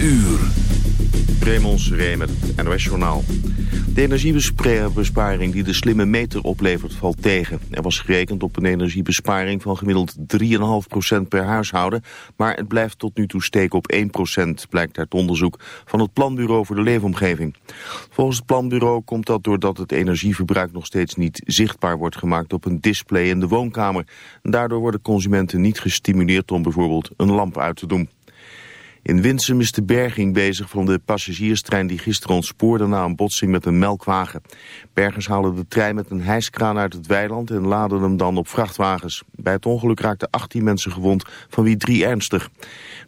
uur. Raymond Journaal. De energiebesparing die de slimme meter oplevert valt tegen. Er was gerekend op een energiebesparing van gemiddeld 3,5% per huishouden... maar het blijft tot nu toe steken op 1%, blijkt uit onderzoek van het Planbureau voor de Leefomgeving. Volgens het Planbureau komt dat doordat het energieverbruik nog steeds niet zichtbaar wordt gemaakt op een display in de woonkamer. Daardoor worden consumenten niet gestimuleerd om bijvoorbeeld een lamp uit te doen. In Winsum is de berging bezig van de passagierstrein die gisteren ontspoorde na een botsing met een melkwagen. Bergers halen de trein met een hijskraan uit het weiland en laden hem dan op vrachtwagens. Bij het ongeluk raakten 18 mensen gewond, van wie drie ernstig.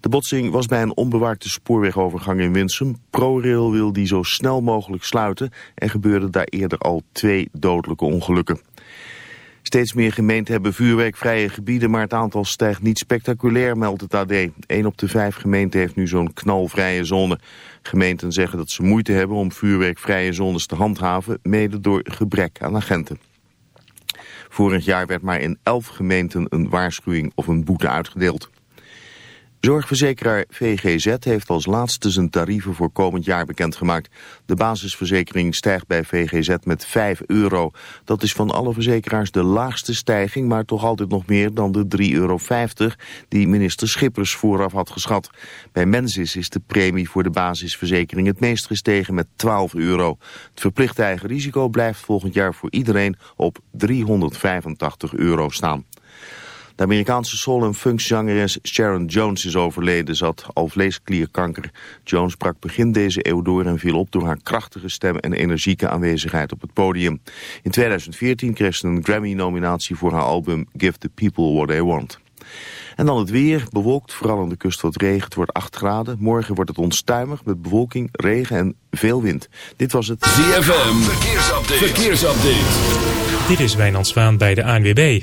De botsing was bij een onbewaakte spoorwegovergang in Winsum. ProRail wil die zo snel mogelijk sluiten en gebeurden daar eerder al twee dodelijke ongelukken. Steeds meer gemeenten hebben vuurwerkvrije gebieden, maar het aantal stijgt niet spectaculair, meldt het AD. Een op de vijf gemeenten heeft nu zo'n knalvrije zone. Gemeenten zeggen dat ze moeite hebben om vuurwerkvrije zones te handhaven, mede door gebrek aan agenten. Vorig jaar werd maar in elf gemeenten een waarschuwing of een boete uitgedeeld. Zorgverzekeraar VGZ heeft als laatste zijn tarieven voor komend jaar bekendgemaakt. De basisverzekering stijgt bij VGZ met 5 euro. Dat is van alle verzekeraars de laagste stijging, maar toch altijd nog meer dan de 3,50 euro die minister Schippers vooraf had geschat. Bij Mensis is de premie voor de basisverzekering het meest gestegen met 12 euro. Het verplichte eigen risico blijft volgend jaar voor iedereen op 385 euro staan. De Amerikaanse soul- en funkzangeres Sharon Jones is overleden. Ze had alvleesklierkanker. Jones brak begin deze eeuw door en viel op door haar krachtige stem en energieke aanwezigheid op het podium. In 2014 kreeg ze een Grammy-nominatie voor haar album Give the People What They Want. En dan het weer, bewolkt, vooral aan de kust wat regen. Het wordt 8 graden. Morgen wordt het onstuimig met bewolking, regen en veel wind. Dit was het ZFM, verkeersupdate. verkeersupdate. Dit is Wijnand Zwaan bij de ANWB.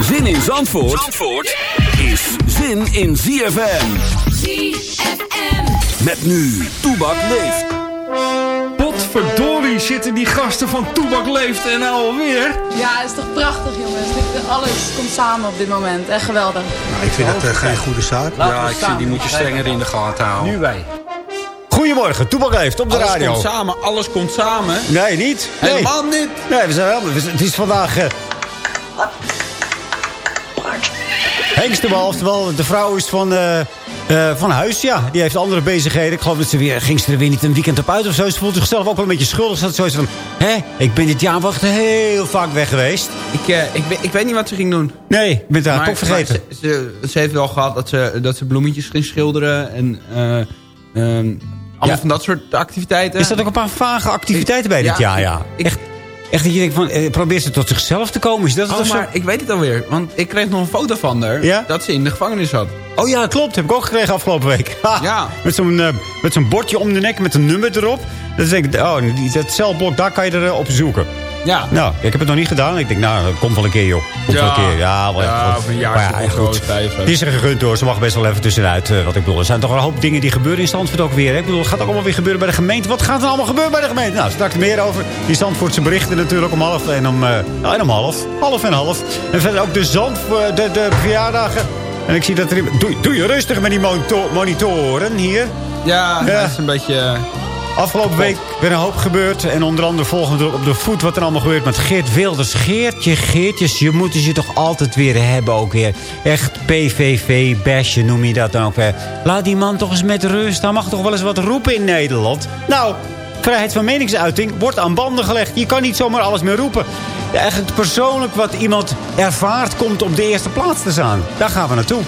Zin in Zandvoort, Zandvoort is zin in ZFM. ZFM. Met nu, Toebak leeft. Potverdorie zitten die gasten van Toebak leeft en nou alweer. Ja, het is toch prachtig jongens. Alles komt samen op dit moment. Echt geweldig. Nou, ik vind dat uh, geen goede zaak. ja, ik vind die moet je strenger in de gaten houden. Nu wij. Goedemorgen, Toebak leeft op de alles radio. Alles komt samen, alles komt samen. Nee, niet. Nee. Helemaal niet. Nee, we zijn wel, het is vandaag... Uh, Hengstebal, oftewel de vrouw is van, uh, uh, van huis, ja. Die heeft andere bezigheden. Ik geloof dat ze weer, ging ze er weer niet een weekend op uit of zo. Ze voelt zichzelf ook wel een beetje schuldig. Ze had zoiets van, hè, ik ben dit jaar wacht heel vaak weg geweest. Ik, uh, ik, ben, ik weet niet wat ze ging doen. Nee, ik ben het haar toch vergeten. Ze, ze, ze, heeft wel gehad dat ze, dat ze bloemetjes ging schilderen en... Um, allemaal ja. van dat soort activiteiten. Is dat ook een paar vage activiteiten bij dit ja, jaar, ja? Ik, Echt, echt dat je denkt van, eh, probeert ze tot zichzelf te komen? Is dat oh, maar ik weet het alweer. Want ik kreeg nog een foto van haar. Ja? Dat ze in de gevangenis zat. Oh ja, klopt. Heb ik ook gekregen afgelopen week. Ha, ja. Met zo'n uh, met zo'n bordje om de nek met een nummer erop. Dat denk ik, oh, dat celblok, daar kan je erop uh, zoeken. Ja. Nou, ik heb het nog niet gedaan. Ik denk, nou, dat komt wel een keer, joh. Komt wel Ja. een keer. Ja, wel Ja, echt goed. een jaar of ja, goed. Het is er gegund door. Ze mag best wel even tussenuit. eh, wat ik bedoel. Er zijn toch een hoop dingen die gebeuren in Zandvoort ook weer. Hè? Ik bedoel, het gaat ook allemaal weer gebeuren bij de gemeente. Wat gaat er allemaal gebeuren bij de gemeente? Nou, straks meer over die Zandvoortse berichten natuurlijk om half en om, eh, nou, en om half. Half en half. En verder ook de Zand, eh, de, de verjaardagen. En ik zie dat er... Doe, doe je rustig met die monito- monitoren hier. Ja, Ja. dat is een beetje... Afgelopen week weer een hoop gebeurd. En onder andere volgende op de voet wat er allemaal gebeurt met Geert Wilders. Geertje, Geertjes, je moet je toch altijd weer hebben ook weer. Echt PVV-basje noem je dat dan ook weer. Laat die man toch eens met rust. Hij mag toch wel eens wat roepen in Nederland. Nou, vrijheid van meningsuiting wordt aan banden gelegd. Je kan niet zomaar alles meer roepen. Eigenlijk persoonlijk wat iemand ervaart komt op de eerste plaats te staan. Daar gaan we naartoe.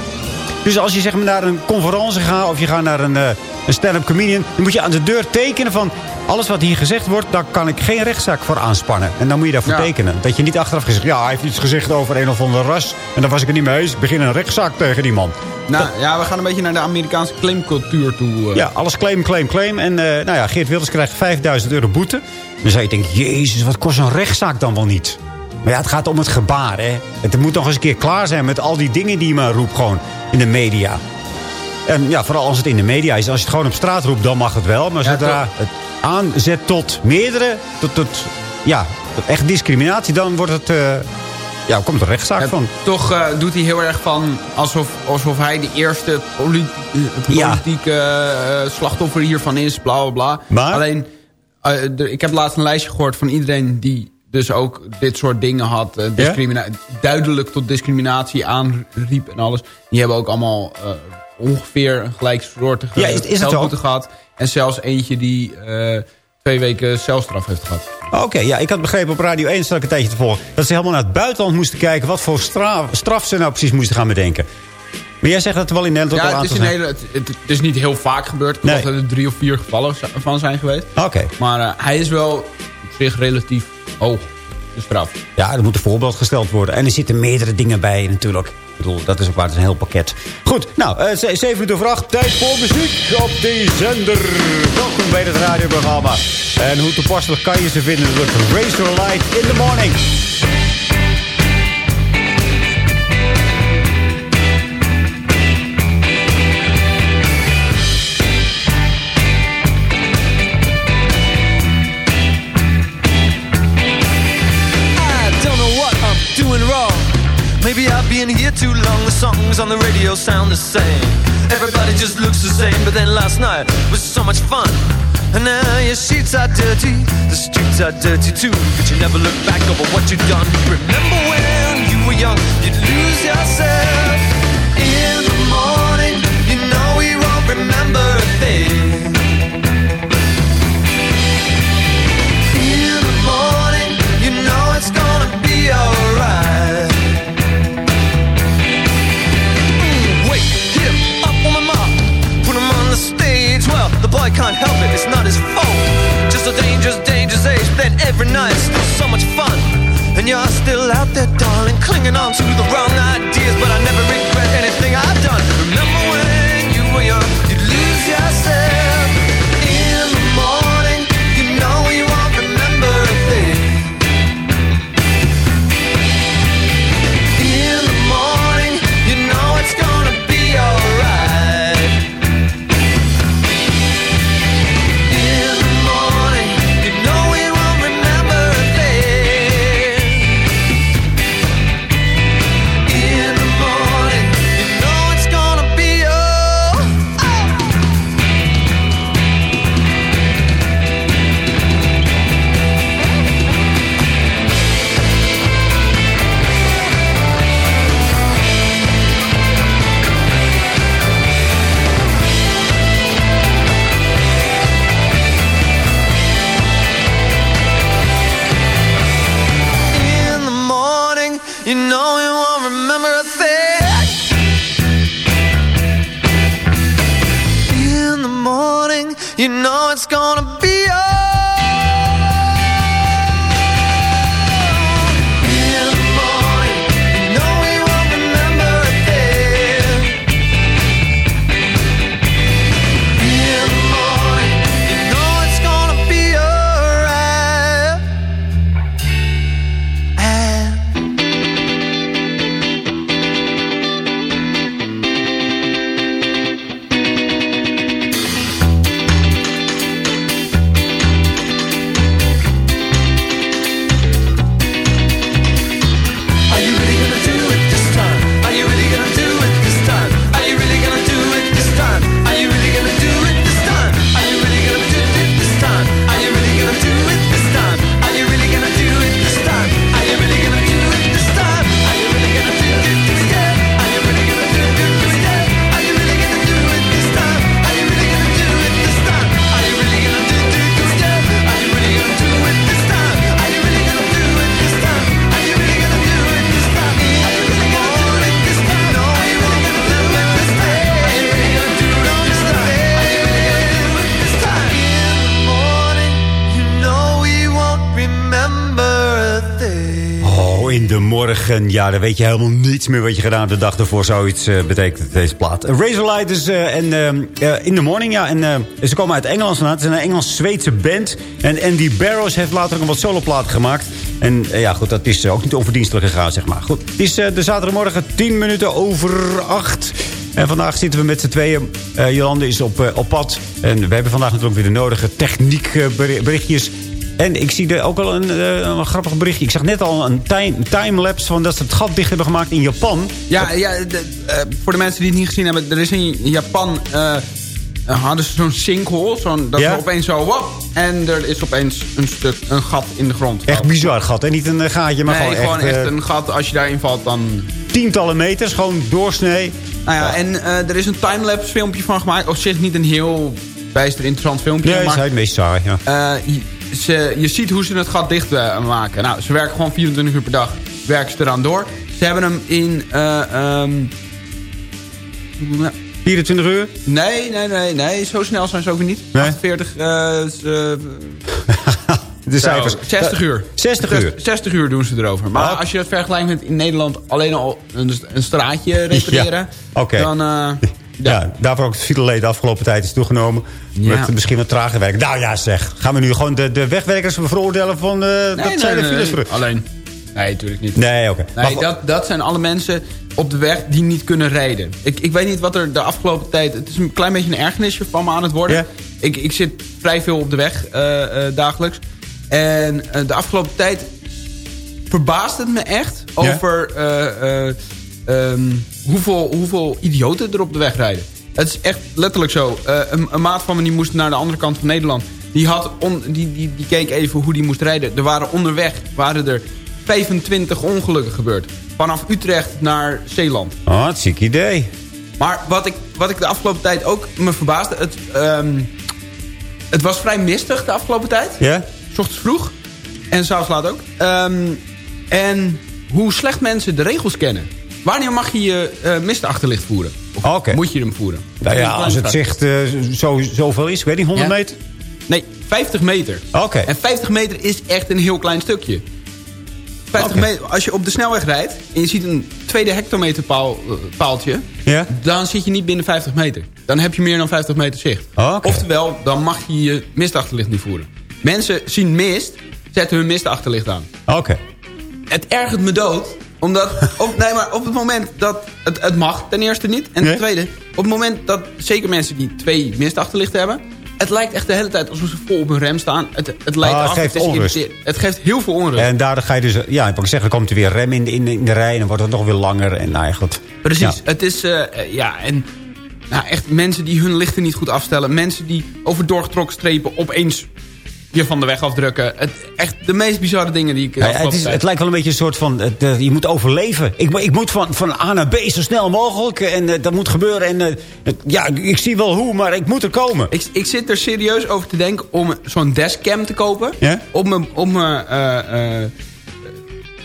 Dus als je zeg maar, naar een conferentie gaat of je gaat naar een, eh, een stand-up comedian... dan moet je aan de deur tekenen van... alles wat hier gezegd wordt, daar kan ik geen rechtszaak voor aanspannen. En dan moet je daarvoor Ja. tekenen. Dat je niet achteraf gezegd... ja, hij heeft iets gezegd over een of ander ras... en daar was ik het niet mee eens. Ik begin een rechtszaak tegen die man. nou, ja, we gaan een beetje naar de Amerikaanse claimcultuur toe. eh. Ja, alles claim, claim, claim. En eh, nou ja, Geert Wilders krijgt 5000 euro boete. Dan zou je denken, jezus, wat kost zo'n rechtszaak dan wel niet? Maar ja, het gaat om het gebaar, hè. Het moet nog eens een keer klaar zijn met al die dingen die je maar roept gewoon in de media. En ja, vooral als het in de media is. Als je het gewoon op straat roept, dan mag het wel. Maar Ja, zodra het aanzet tot meerdere, tot, tot, ja, tot echt discriminatie... dan wordt het, eh, ja, komt er rechtszaak Ja, van. Toch eh, doet hij heel erg van alsof, alsof hij de eerste Ja. politieke eh, slachtoffer hiervan is, bla bla bla. Maar? Alleen, ik heb laatst een lijstje gehoord van iedereen die dus ook dit soort dingen had. eh, discrimina- Duidelijk tot discriminatie aanriep en alles. Die hebben ook allemaal eh, ongeveer een gelijksoortige Ja, is- is het ook? gehad. En zelfs eentje die eh, twee weken celstraf heeft gehad. Oké, ja, ik had begrepen op Radio 1 stel ik een tijdje te volgen... dat ze helemaal naar het buitenland moesten kijken... wat voor stra- straf ze nou precies moesten gaan bedenken. Maar jij zegt dat er wel in Nederland ook Ja, al het is, het, het is niet heel vaak gebeurd. Ik Nee. er drie of vier gevallen van zijn geweest. Oké. Maar hij is wel op zich relatief hoog, de straf. Ja, er moet een voorbeeld gesteld worden. En er zitten meerdere dingen bij natuurlijk. Ik bedoel, dat is ook waar, is een heel pakket. Goed, nou, eh, ze- zeven minuten over acht. Tijd voor muziek op die zender. Welkom bij het radioprogramma. En hoe toepasselijk kan je ze vinden? Natuurlijk Razor Light in the Morning. Songs on the radio sound the same. Everybody just looks the same. But then last night was so much fun. And now your sheets are dirty. The streets are dirty too. But you never look back over what you've done. Remember when you were young, you'd lose yourself. In the morning, you know we won't remember a thing. Can't help it, it's not his fault. Just a dangerous, dangerous age. Then every night, still so much fun. And you're still out there, darling, clinging on to the wrong ideas. But I never regret anything I've done. Remember Ja, dan weet je helemaal niets meer wat je gedaan hebt de dag ervoor. Zoiets uh, betekent deze plaat. Razorlight dus, uh, en In the Morning, ja. En ze komen uit Engeland vandaan. Het is een Engels-Zweedse band. En Andy Barrows heeft later ook een wat soloplaten gemaakt. En ja, goed, dat is ook niet onverdienstelijk gegaan, zeg maar. Goed, het is de zaterdagmorgen 10 minuten over 8. En vandaag zitten we met z'n tweeën. Jolande is op, op pad. En we hebben vandaag natuurlijk weer de nodige techniekberichtjes. En ik zie er ook al een, uh, een grappig berichtje. Ik zag net al een time, timelapse van dat ze het gat dicht hebben gemaakt in Japan. Ja, ja de, uh, voor de mensen die het niet gezien hebben. Er is in Japan... Uh, hadden ze zo'n sinkhole. Zo'n, dat ja? is opeens zo... Wop, en er is opeens een, stuk, een gat in de grond. Echt bizar gat, hè? Niet een gaatje, maar nee, gewoon, gewoon echt, echt een gat. Als je daarin valt, dan... Tientallen meters, gewoon doorsnee. Nou ja, en er is een timelapse filmpje van gemaakt. Op zich niet een heel bijster interessant filmpje. Nee, maar, is het meest saai, ja ze, je ziet hoe ze het gat dicht uh, maken. Nou, ze werken gewoon 24 uur per dag. Werken ze eraan door. Ze hebben hem in... Uh, um, 24 uur? Nee, nee, nee, nee. Zo snel zijn ze ook niet. Nee? 48... Uh, ze, de cijfers. 60 uur. 60 uur. 60 uur doen ze erover. Maar als je dat vergelijkt met in Nederland alleen al een, een straatje repareren... Ja. Okay. Dan... Uh, ja. daarvoor ook het fietsenleed de afgelopen tijd is toegenomen. Ja. Met misschien wat trager werk. Nou ja, zeg. Gaan we nu gewoon de, de wegwerkers veroordelen van... Uh, nee, dat nee, zijn nee, de files Alleen. Nee, natuurlijk niet. Nee, oké. Okay. Nee, dat, dat zijn alle mensen op de weg die niet kunnen rijden. Ik, ik weet niet wat er de afgelopen tijd... Het is een klein beetje een ergernisje van me aan het worden. Ja. Ik, ik zit vrij veel op de weg uh, uh, dagelijks. En de afgelopen tijd verbaast het me echt over... Um, hoeveel, hoeveel idioten er op de weg rijden. Het is echt letterlijk zo. Uh, een, een, maat van me die moest naar de andere kant van Nederland. Die, had on, die, die, die keek even hoe die moest rijden. Er waren onderweg waren er 25 ongelukken gebeurd. Vanaf Utrecht naar Zeeland. Oh, het ziek idee. Maar wat ik, wat ik de afgelopen tijd ook me verbaasde... Het, um, het was vrij mistig de afgelopen tijd. Ja? Yeah. Ochtends vroeg. En s'avonds laat ook. Um, en hoe slecht mensen de regels kennen. Wanneer mag je je uh, mistachterlicht voeren? Of okay. moet je hem voeren? Nou ja, als het zicht uh, zo, zoveel is, weet niet, 100 ja. meter? Nee, 50 meter. Oké. Okay. En 50 meter is echt een heel klein stukje. 50 okay. meter, als je op de snelweg rijdt en je ziet een tweede hectometerpaal, uh, paaltje, ja? dan zit je niet binnen 50 meter. Dan heb je meer dan 50 meter zicht. Oftewel, dan mag je je mistachterlicht niet voeren. Mensen zien mist, zetten hun mistachterlicht aan. Oké. Het ergert me dood omdat, op, nee, maar op het moment dat het, het mag, ten eerste niet. En ten tweede, op het moment dat zeker mensen die twee mistachterlichten hebben... Het lijkt echt de hele tijd alsof ze vol op hun rem staan. Het, het lijkt ah, het af, geeft het onrust. Het geeft heel veel onrust. En daardoor ga je dus... Ja, ik zeggen, dan komt er weer rem in de, in de, in de rij... en dan wordt het nog weer langer. En nou ja, goed. Precies. Ja. Het is... Uh, ja, en... Nou, echt mensen die hun lichten niet goed afstellen. Mensen die over doorgetrokken strepen opeens je van de weg afdrukken. Het, echt de meest bizarre dingen die ik... Ja, het, is, het lijkt wel een beetje een soort van... De, je moet overleven. Ik, ik moet van, van A naar B zo snel mogelijk. En uh, dat moet gebeuren. En uh, ja, ik zie wel hoe, maar ik moet er komen. Ik, ik zit er serieus over te denken om zo'n dashcam te kopen. Ja? Om uh,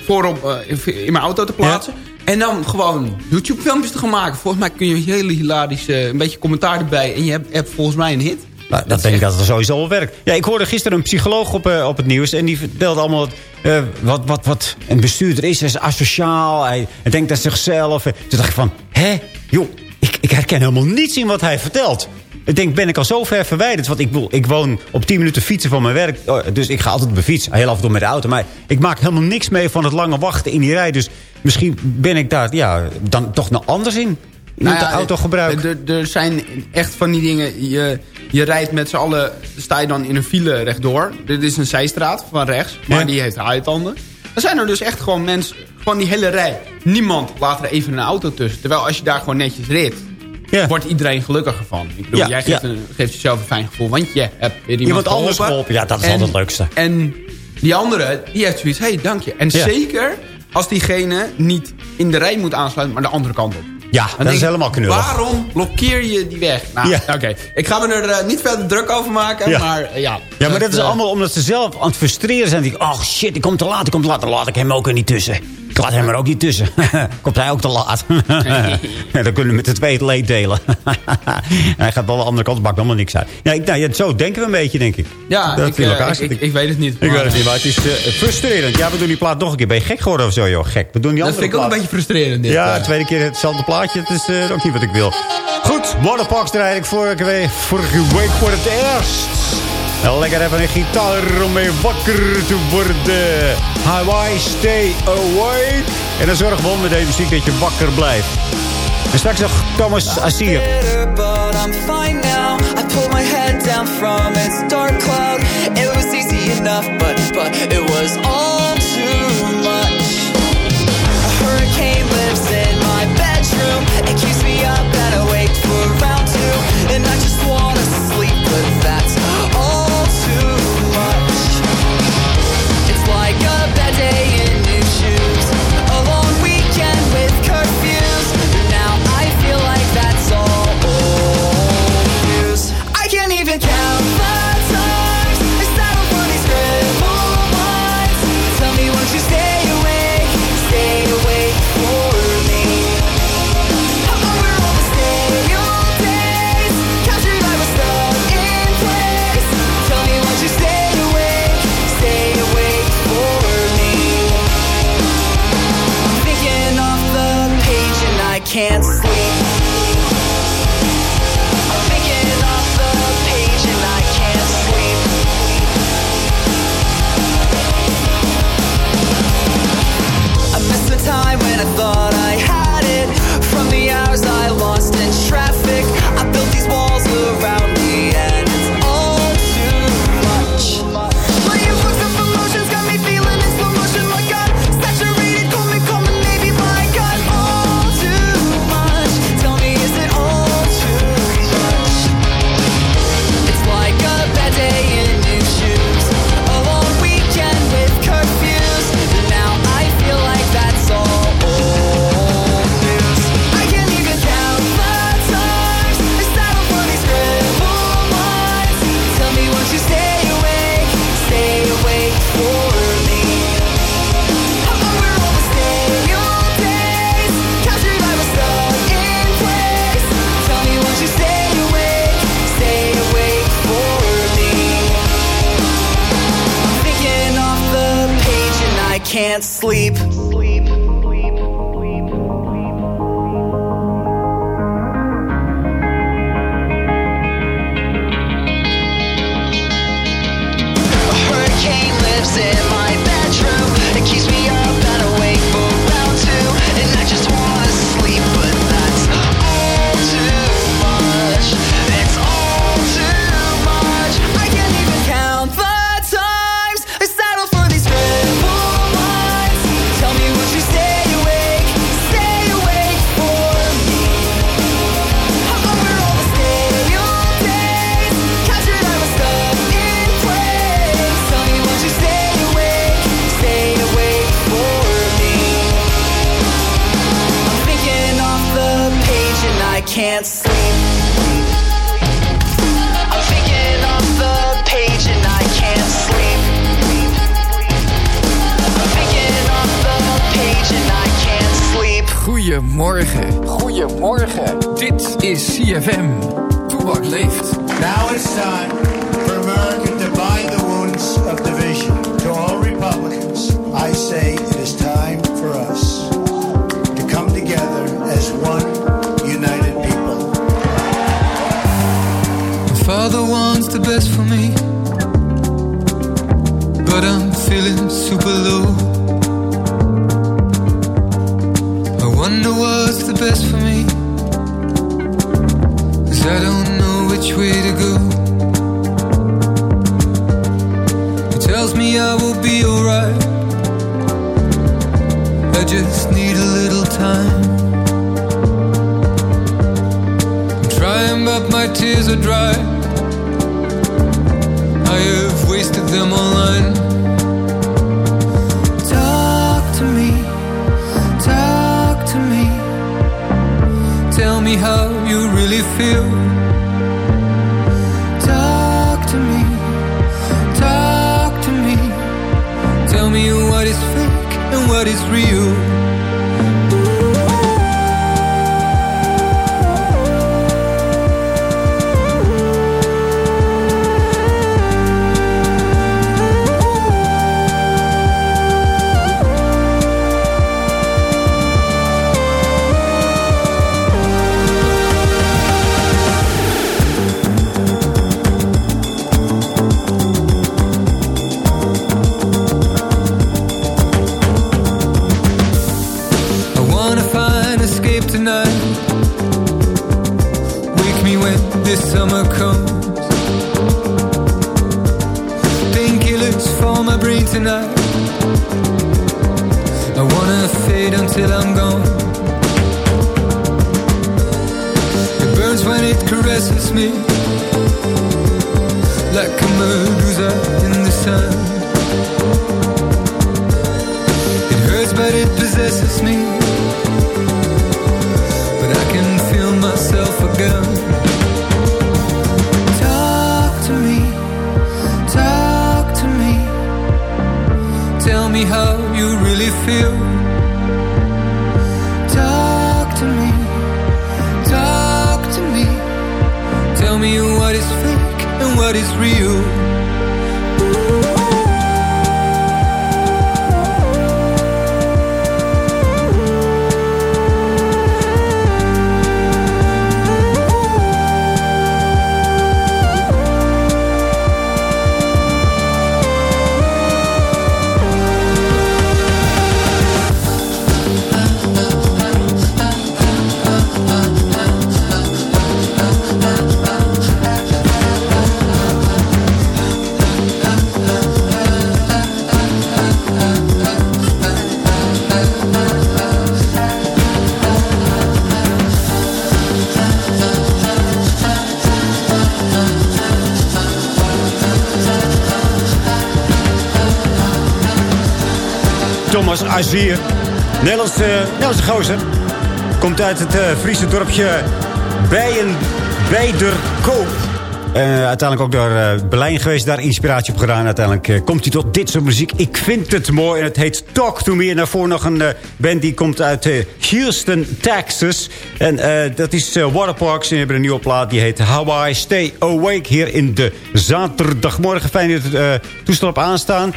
voorop in mijn auto te plaatsen. Ja? En dan gewoon YouTube filmpjes te gaan maken. Volgens mij kun je hele hilarische... een beetje commentaar erbij. En je hebt, hebt volgens mij een hit. Nou, dat, denk ik dat het sowieso wel werkt. Ja, ik hoorde gisteren een psycholoog op, uh, op het nieuws. En die vertelde allemaal uh, wat, wat, wat een bestuurder is. Hij is asociaal. Hij, hij denkt aan zichzelf. Toen dacht ik van, hè? Joh, ik, ik herken helemaal niets in wat hij vertelt. Ik denk, ben ik al zo ver verwijderd? Want ik, bedoel, ik woon op 10 minuten fietsen van mijn werk. Dus ik ga altijd op mijn fiets. Heel af en toe met de auto. Maar ik maak helemaal niks mee van het lange wachten in die rij. Dus misschien ben ik daar ja, dan toch nog anders in. Nou ja, de auto gebruiken. Er, er zijn echt van die dingen... Je, je rijdt met z'n allen... sta je dan in een file rechtdoor. Dit is een zijstraat van rechts. Maar ja. die heeft haaitanden. Dan zijn er dus echt gewoon mensen... van die hele rij. Niemand laat er even een auto tussen. Terwijl als je daar gewoon netjes rit... Ja. wordt iedereen gelukkiger van. Ik bedoel, jij geeft, een, geeft jezelf een fijn gevoel. Want je hebt weer iemand, Iemand anders geholpen. Ja, dat is En- altijd het leukste. En die andere, die heeft zoiets... hé, hey, dank je. En zeker als diegene niet in de rij moet aansluiten... maar de andere kant op. Ja, Dan dat is ik, helemaal knullig. Waarom blokkeer je die weg? Nou, Ja. oké. Ik ga me er eh, niet verder druk over maken, Ja. maar eh, ja. Ja, maar dat is eh, allemaal omdat ze zelf aan het frustreren zijn. Die, oh shit, ik kom te laat, ik kom te laat. Dan laat ik hem ook er niet tussen. Ik laat hem er ook niet tussen. Komt hij ook te laat. dan kunnen we met de twee het leed delen. hij gaat wel de andere kant, maakt allemaal niks uit. Ja, ik, nou, ja, zo denken we een beetje, denk ik. Ja, eh, ik, ik, weet het niet. Maar... Ik weet het niet, maar het is eh, frustrerend. Ja, we doen die plaat nog een keer. Ben je gek geworden of zo, joh? Gek. We doen die dat vind ik ook een beetje frustrerend. Dit, ja, eh. tweede keer hetzelfde plaatje. Dat is ook niet wat ik wil. Goed, Waterparks draai ik voor vorige week voor het eerst. Lekker even een gitaar om mee wakker te worden. Hawaii, stay awake En dan zorg gewoon met deze muziek dat je wakker blijft. En straks nog Thomas Asier. Enough, but, but it was all what is real. Azier. Nederlandse, Nederlandse gozer. Komt uit het eh, Friese dorpje Bijen, Bijderkoop. En uiteindelijk ook door eh, Berlijn geweest, daar inspiratie op gedaan. Uiteindelijk eh, komt hij tot dit soort muziek. Ik vind het mooi en het heet Talk To Me. En daarvoor nog een eh, band die komt uit eh, Houston, Texas. En eh, dat is eh, Waterparks. En die hebben een nieuwe plaat die heet How I Stay Awake. Hier in de zaterdagmorgen. Fijn dat het uh, toestel op aanstaan.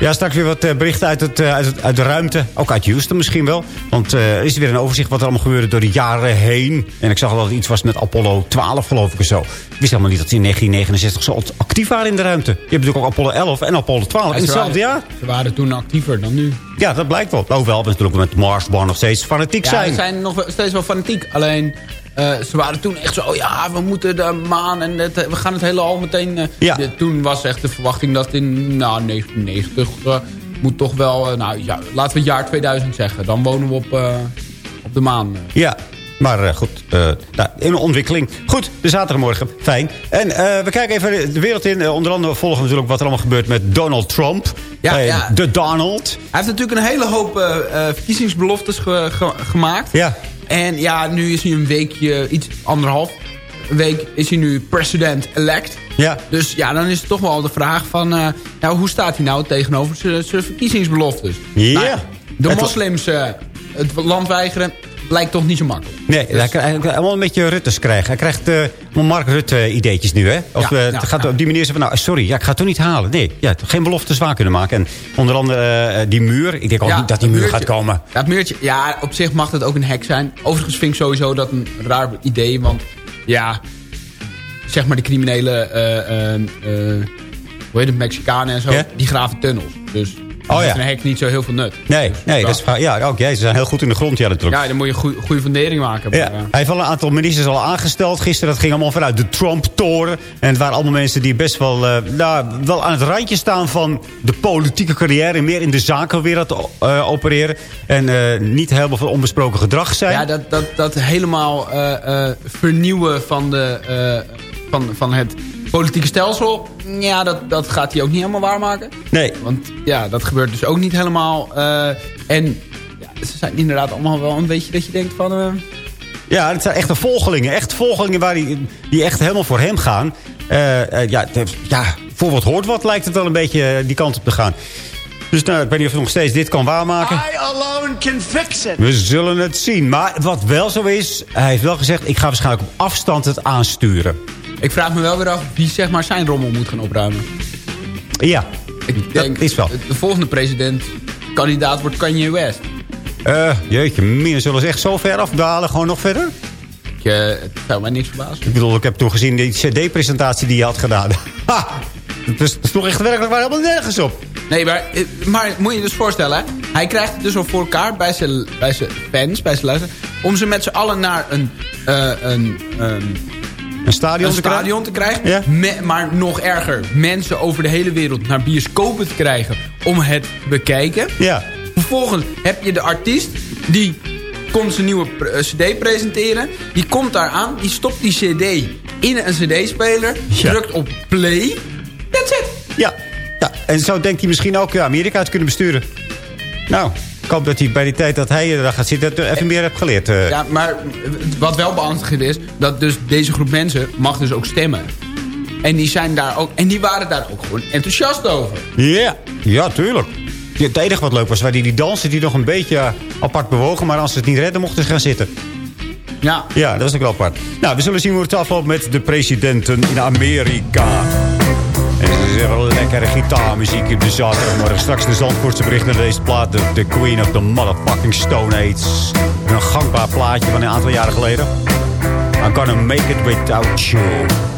Ja, straks weer wat eh, berichten uit, het, eh, uit, het- uit de ruimte. Ook uit Houston misschien wel. Want er is weer een overzicht wat er allemaal gebeurde door de jaren heen. En ik zag al dat het iets was met Apollo 12 geloof ik of zo. Ik wist helemaal niet dat ze in 1969 zo actief waren in de ruimte. Je hebt natuurlijk ook Apollo 11 en Apollo 12 in ze hetzelfde jaar. Ze waren toen actiever dan nu. Ja, dat blijkt wel. Hoewel we natuurlijk met Mars One nog steeds fanatiek Ja, zijn. ze zijn nog steeds wel fanatiek. Alleen, eh, ze waren toen echt zo... Oh ja, we moeten de maan en het, we gaan het hele al meteen... eh, Ja. de- toen was echt de verwachting dat in nou, 1990... eh, moet toch wel... nou, ja, laten we het jaar 2000 zeggen. Dan wonen we op, op de maan. Ja, maar goed. nou, in een ontwikkeling. Goed, de zaterdagmorgen. Fijn. En we kijken even de wereld in. Onder andere volgen we natuurlijk wat er allemaal gebeurt met Donald Trump. Ja, ja. De Donald. Hij heeft natuurlijk een hele hoop verkiezingsbeloftes ge- ge- gemaakt. Ja. En ja, nu is hij een weekje, iets anderhalf week, is hij nu president-elect. Ja. Dus ja, dan is het toch wel de vraag van... nou, hoe staat hij nou tegenover zijn verkiezingsbeloftes? Ja. Nou de moslims eh, het land weigeren blijkt toch niet zo makkelijk. Nee, hij krijgt hij krijgt allemaal een beetje Rutte's krijgen. Hij krijgt allemaal Mark Rutte ideetjes nu, hè? Of, Ja, eh, ja, het gaat ja. op die manier zeggen van, nou, sorry, ja, ik ga het toch niet halen. Nee, ja, geen belofte zwaar kunnen maken. En onder andere eh, die muur. Ik denk ook niet dat die muur muurtje- gaat komen. Het muurtje, ja, op zich mag het ook een hek zijn. Overigens vind ik sowieso dat een raar idee. Want ja, zeg maar de criminele, hoe heet het, Mexicanen en zo. Die graven tunnels. Dus Oh, ja. heeft een hek niet zo heel veel nut. Nee, nee dat is, ja, ook jij, ze zijn heel goed in de grond. Ja, natuurlijk. Ja, dan moet je een goede fundering maken. Maar, eh, hij heeft al een aantal ministers al aangesteld. Gisteren, dat ging allemaal vanuit de Trump-toren. En het waren allemaal mensen die best wel, nou, wel aan het randje staan van de politieke carrière. Meer in de zakenwereld eh, opereren. En niet helemaal van onbesproken gedrag zijn. Ja, dat, dat, dat helemaal vernieuwen van, de, van, van het politieke stelsel... ja, dat, dat gaat hij ook niet helemaal waarmaken. Nee. Want ja, dat gebeurt dus ook niet helemaal. eh, en ja, ze zijn inderdaad allemaal wel een beetje dat je denkt van... eh, Ja, het zijn echte volgelingen. Echt volgelingen waar die, die echt helemaal voor hem gaan. Eh, ja, het- ja, voor wat hoort wat lijkt het wel een beetje die kant op te gaan. Dus nou, ik weet niet of hij nog steeds dit kan waarmaken. I alone can fix it. We zullen het zien. Maar wat wel zo is, hij heeft wel gezegd... ik ga waarschijnlijk op afstand het aansturen. Ik vraag me wel weer af wie zeg maar zijn rommel moet gaan opruimen. Ja, Ik denk, is wel. De volgende president, kandidaat wordt Kanye West. Eh, jeetje, min, zullen ze echt zo ver afdalen? Gewoon nog verder? Ik, eh, het zou mij niks verbazen. Ik bedoel, ik heb toen gezien die cd-presentatie die je had gedaan. Ha! Dat is, dat is toch echt werkelijk waar helemaal nergens op. Nee, maar, eh, maar moet je je dus voorstellen... hè? hij krijgt het dus al voor elkaar bij zijn, bij zijn fans, bij zijn luisteraars... om ze met z'n allen naar een, eh, een, een, Een stadion, een te krijgen? stadion te krijgen. Ja. Me- maar nog erger, mensen over de hele wereld naar bioscopen te krijgen... om het te bekijken. Ja. Vervolgens heb je de artiest die komt zijn nieuwe eh, cd presenteren. Die komt daar aan, die stopt die cd in een cd-speler... Ja. drukt op play. That's it. Ja. ja. En zo denkt hij misschien ook ja, Amerika te kunnen besturen. Nou, ik hoop dat hij bij die tijd dat hij daar gaat zitten... het even meer heeft geleerd. eh. Ja, maar wat wel beangstigend is... dat dus deze groep mensen mag dus ook stemmen. En die, zijn daar ook, en die waren daar ook gewoon enthousiast over. Ja, ja, tuurlijk. Ja, Het enige wat leuk was, waren die, die dansen die nog een beetje apart bewogen... maar als ze het niet redden, mochten ze gaan zitten. Ja. Ja, dat was ook wel apart. Nou, we zullen zien hoe het afloopt met de presidenten in Amerika. En er is even lekkere gitaarmuziek in de zaterdagmorgen. Straks de Zandvoortse bericht naar deze plaat. De, Queen of the Motherfucking Stone Age. Een gangbaar plaatje van een aantal jaren geleden. I'm gonna make it without you.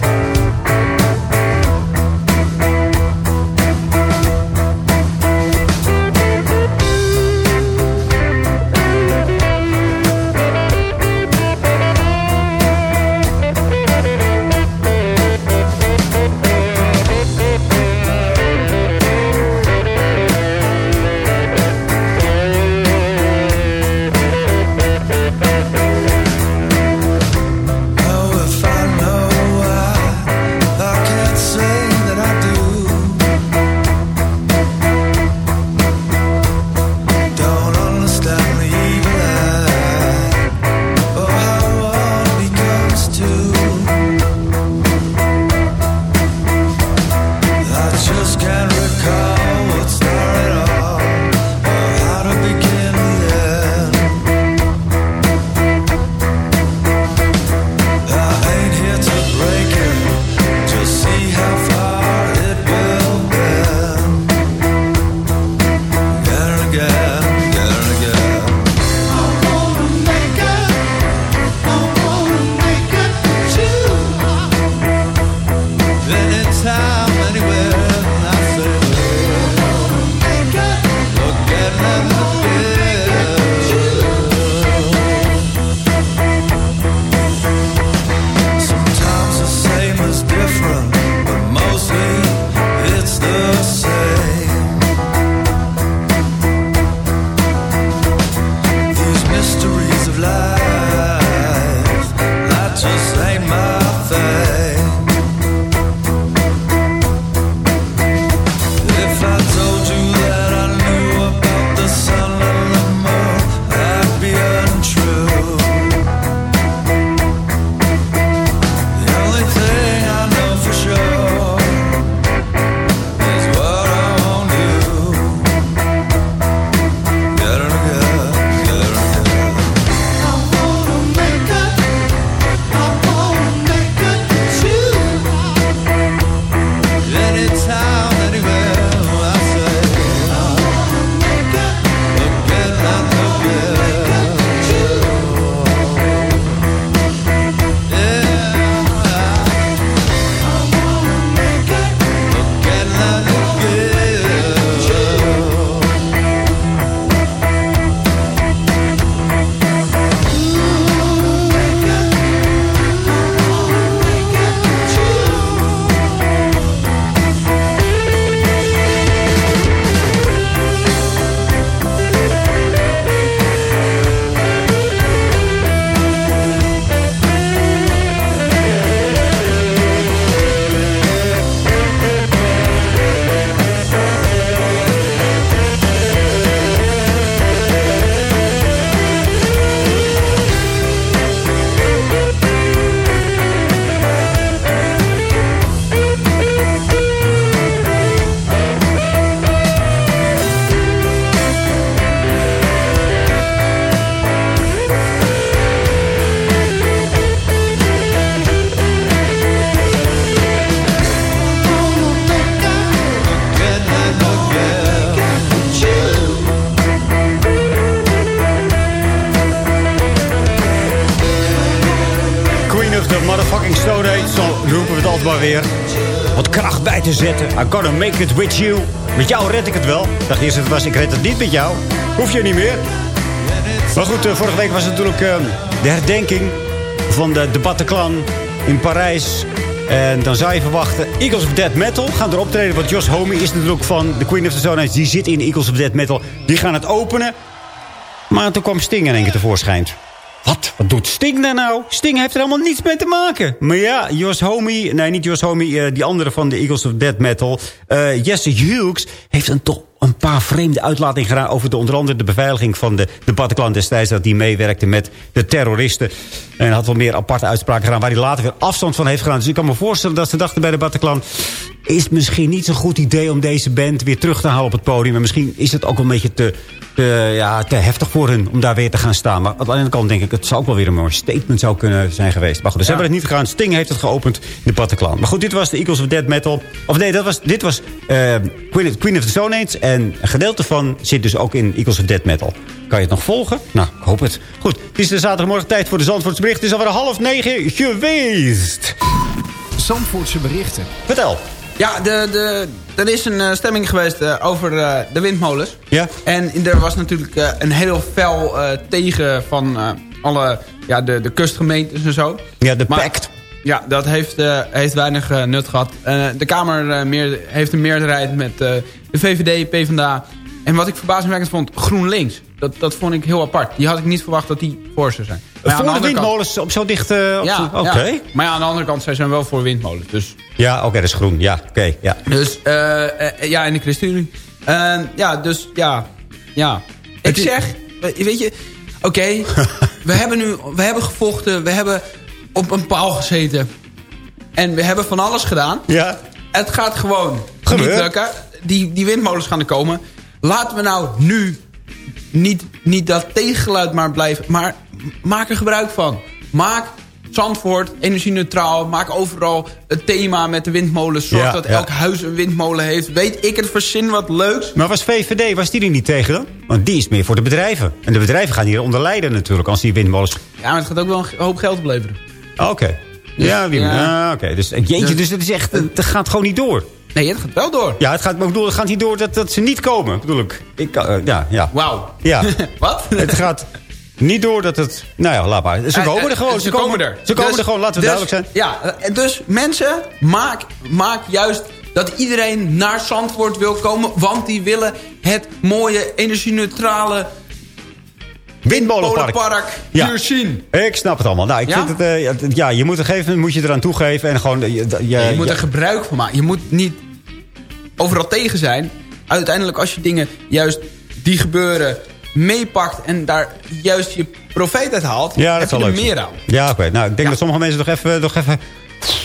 Make it with you. Met jou red ik het wel. Ik dacht eerst dat het was, ik red het niet met jou. Hoef je niet meer. Maar goed, eh, vorige week was het natuurlijk eh, de herdenking van de, de in Parijs. En dan zou je verwachten, Eagles of Dead Metal gaan er optreden. Want Josh Homme is natuurlijk van The Queen of the Stone. Die zit in Eagles of Dead Metal. Die gaan het openen. Maar toen kwam Sting in één keer tevoorschijn. Wat? Doet Sting daar nou? Sting heeft er helemaal niets mee te maken. Maar ja, Jos Homie, nee niet Jos Homie, eh, die andere van de Eagles of Dead Metal. eh, Jesse Hughes heeft een toch een paar vreemde uitlatingen gedaan... over de, onder andere de beveiliging van de, de Bataclan destijds... dat die meewerkte met de terroristen. En had wel meer aparte uitspraken gedaan... waar hij later weer afstand van heeft gedaan. Dus ik kan me voorstellen dat ze dachten bij de Bataclan... is misschien niet zo'n goed idee om deze band weer terug te halen op het podium. En misschien is het ook wel een beetje te, te, ja, te heftig voor hun om daar weer te gaan staan. Maar aan de andere kant denk ik, het zou ook wel weer een mooi statement zou kunnen zijn geweest. Maar goed, dus hebben we het niet gedaan. Sting heeft het geopend in de Bataclan. Maar goed, dit was de Eagles of Dead Metal. Of nee, dat was, dit was eh, Queen, Queen of the Stone Age. En een gedeelte van zit dus ook in Eagles of Dead Metal. Kan je het nog volgen? Nou, ik hoop het. Goed, het is de zaterdagmorgen tijd voor de Zandvoortse bericht. Het is alweer half negen geweest. Zandvoortse berichten. Vertel. Ja, de, de, er is een eh, stemming geweest eh, over eh, de windmolens. Ja. En er was natuurlijk een heel fel tegen van alle ja, de, de kustgemeentes en zo. Ja, de Maar- pact. Ja, dat heeft, heeft weinig nut gehad. Eh, de Kamer meer, heeft een meerderheid met de VVD, PvdA. En wat ik verbazingwekkend vond, GroenLinks. Dat, dat vond ik heel apart. Die had ik niet verwacht dat die voor zou zijn. Maar voor de kant- windmolens op zo dicht... eh, op Ja, zo- ja. maar ja, aan de andere kant, zij zijn wel voor windmolens. Dus Ja, oké, dat is groen. Ja, oké. ja. dus, eh, eh, ja, en de ChristenUnie. Eh, ja, dus, ja. Ja. Ik zeg, we- weet je... Oké, we hebben nu... We hebben gevochten. We hebben op een paal gezeten. En we hebben van alles gedaan. Ja. Het gaat gewoon Gebeurt. niet lukken. Die, die windmolens gaan er komen. Laten we nou nu niet, niet dat tegengeluid maar blijven. Maar maak er gebruik van. Maak Zandvoort energie-neutraal. Maak overal het thema met de windmolens. Zorg Ja, dat ja. elk huis een windmolen heeft. Weet ik het, verzin wat leuks. Maar was VVD, was die er niet tegen dan? Want die is meer voor de bedrijven. En de bedrijven gaan hier onder lijden natuurlijk als die windmolens... Ja, maar het gaat ook wel een hoop geld opleveren. Oké. Ja, wie, ja. ah, oké. Dus, jeetje, Dus- dus het is echt, het gaat gewoon niet door. Nee, het gaat wel door. Ja, het gaat, maar ik bedoel, het gaat niet door dat, dat ze niet komen, bedoel ik. ik eh, ja, ja. Wauw. Ja. Wat? het gaat niet door dat het... Nou ja, laat maar. Ze Eh, komen eh, er gewoon. Ze komen er. Ze komen Dus- er gewoon, laten we dus- duidelijk zijn. Ja, eh, dus mensen, maak, maak juist dat iedereen naar Zandvoort wil komen. Want die willen het mooie, energie-neutrale Windmolenpark. windmolenpark Ja. hier zien. Ik snap het allemaal. Nou, ik Ja? vind het, ja, je moet, een gegeven moment moet je eraan toegeven en gewoon... je, je, je moet er gebruik van maken. Je moet niet overal tegen zijn. Uiteindelijk als je dingen juist die gebeuren meepakt... en daar juist je profijt uit haalt... Ja, dat heb je er leuk meer aan. Ja, oké. Nou, ik denk dat sommige mensen nog even, nog even,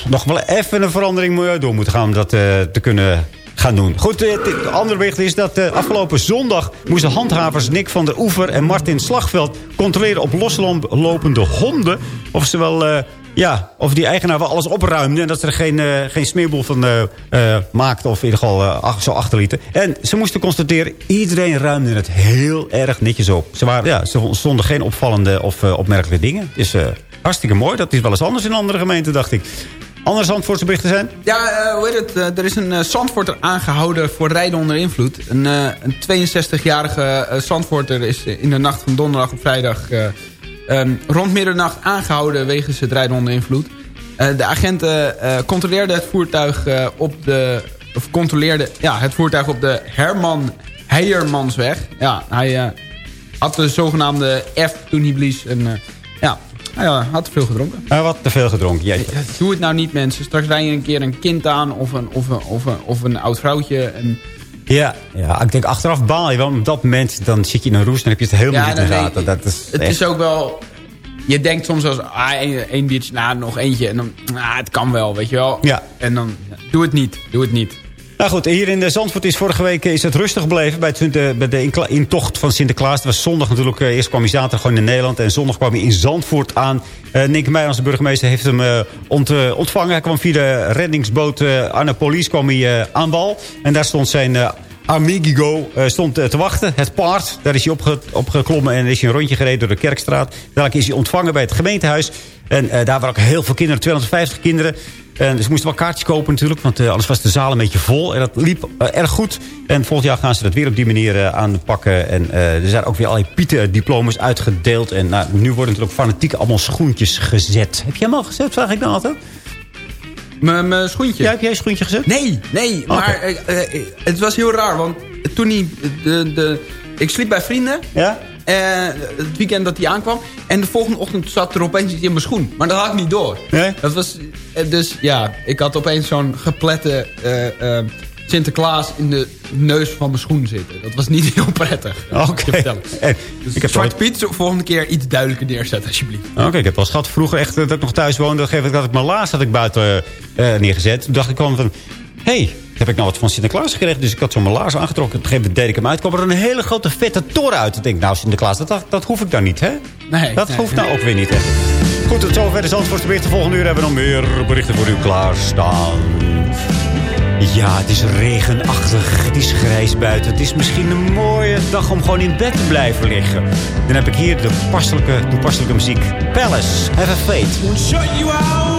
nog wel even een verandering door moeten gaan om dat eh, te kunnen gaan doen. Goed, eh, het andere bericht is dat eh, afgelopen zondag moesten handhavers Nick van der Oever en Martin Slagveld controleren op loslopende honden. Of ze wel, ja, of die eigenaar wel alles opruimde en dat ze er geen, eh, geen smeerboel van maakten of in ieder geval zo achterlieten. En ze moesten constateren, iedereen ruimde het heel erg netjes op. Ze, waren, ja, ze stonden geen opvallende of opmerkelijke dingen. Eh, hartstikke mooi. Dat is wel eens anders in andere gemeenten, dacht ik. Andere Zandvoortse berichten zijn? Ja, hoe heet het? Er is een Zandvoorter aangehouden voor rijden onder invloed. Een, een 62-jarige eh, Zandvoorter is in de nacht van donderdag op vrijdag... ehm, rond middernacht aangehouden wegens het rijden onder invloed. Eh, de agenten eh controleerden het voertuig eh, op de... Of controleerden ja, het voertuig op de Herman Heijermansweg. Ja, hij had de zogenaamde F toen hij blies. En, ja, hij had te veel gedronken. Uh, wat te veel gedronken. Jeetje. Doe het nou niet, mensen. Straks rij je een keer een kind aan of een, of een, of een, of een oud vrouwtje. En, Ja, ja, ik denk achteraf baal je wel. Op dat moment dan zit je in een roes en heb je het helemaal Ja, niet in de gaten. Dat is het echt- is ook wel... Je denkt soms als ah, één, één biertje, nou, nog eentje. En dan, ah, het kan wel, weet je wel. Ja. En dan, doe het niet. Doe het niet. Nou goed, hier in de Zandvoort is vorige week eh, is het rustig gebleven... bij, de, de intocht van Sinterklaas. Het was zondag natuurlijk, eh, eerst kwam hij zaterdag gewoon in Nederland... en zondag kwam hij in Zandvoort aan. Uh, Nick Meijer, onze burgemeester, heeft hem ont, ontvangen. Hij kwam via de reddingsboot Annapolis kwam hij, aan wal. En daar stond zijn eh, stond te wachten. Het paard, daar is hij opge opgeklommen en is hij een rondje gereden door de Kerkstraat. Dadelijk is hij ontvangen bij het gemeentehuis. En daar waren ook heel veel kinderen, 250 kinderen. En ze moesten wel kaartjes kopen natuurlijk, want eh, anders was de zaal een beetje vol. En dat liep eh, erg goed. En volgend jaar gaan ze dat weer op die manier eh, aanpakken. En eh, er zijn ook weer allerlei Pieten-diplomas uitgedeeld. En nou, nu worden natuurlijk fanatiek allemaal schoentjes gezet. Heb jij hem al gezet, vraag ik dan altijd? Mijn schoentje? Ja, heb jij een schoentje gezet? Nee, nee. Maar eh, eh, het was heel raar, want toen hij... De, de, ik sliep bij vrienden. Ja? Eh, het weekend dat hij aankwam. En de volgende ochtend zat er opeens iets in mijn schoen. Maar dat had ik niet door. Nee? Dat was, eh, dus ja, ik had opeens zo'n geplette eh, Sinterklaas in de neus van mijn schoen zitten. Dat was niet heel prettig. Oké. Dus ik heb Zwarte Piet, zo volgende keer iets duidelijker neerzetten alsjeblieft. Oké, ik heb wel schat vroeger echt eh, dat ik nog thuis woonde. Dat geef ik dat ik mijn laars had ik buiten eh, neergezet. Toen dacht ik gewoon van... Hé, hey, heb ik nou wat van Sinterklaas gekregen? Dus ik had zo mijn laars aangetrokken. Op een gegeven moment deed ik hem uit. kwam er een hele grote vette toren uit. Ik denk, nou Sinterklaas, dat, dat, dat hoef ik dan niet, hè? Nee. Dat nee, hoeft nou ook weer niet, hè? Goed, tot zover de Zandvoortse berichten. Volgende uur hebben we nog meer berichten voor u klaarstaan. Ja, het is regenachtig. Het is grijs buiten. Het is misschien een mooie dag om gewoon in bed te blijven liggen. Dan heb ik hier de toepasselijke, toepasselijke muziek. Palace, Have a Fate. won't shut you out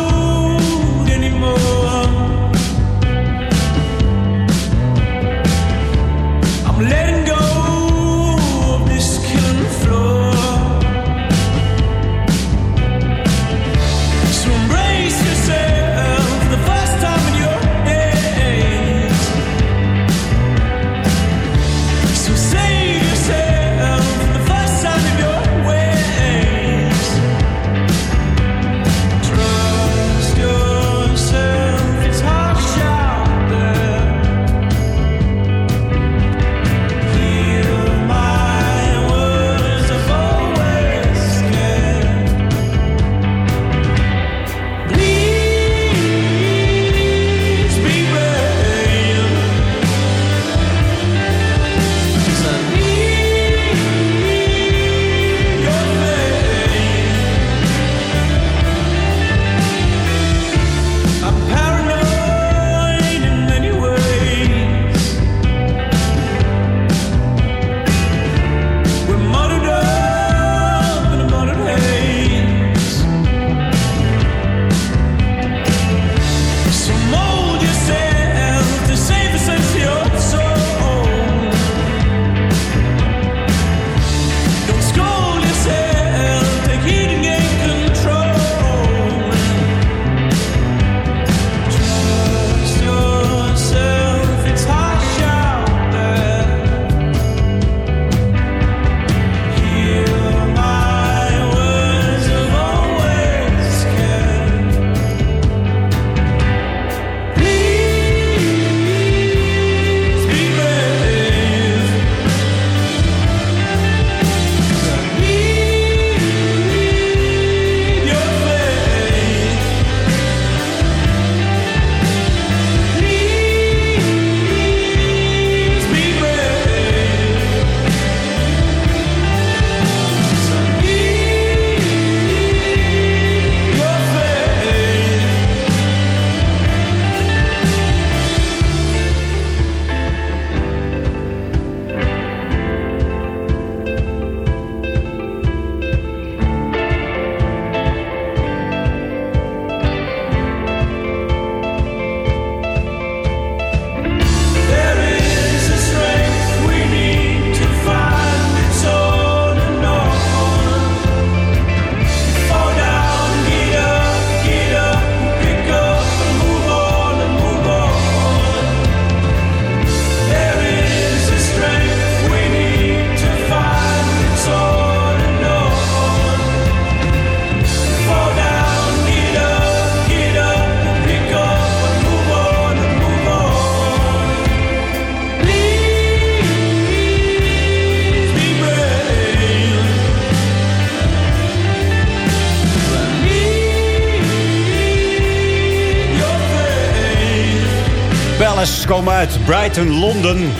Brighton, Londen.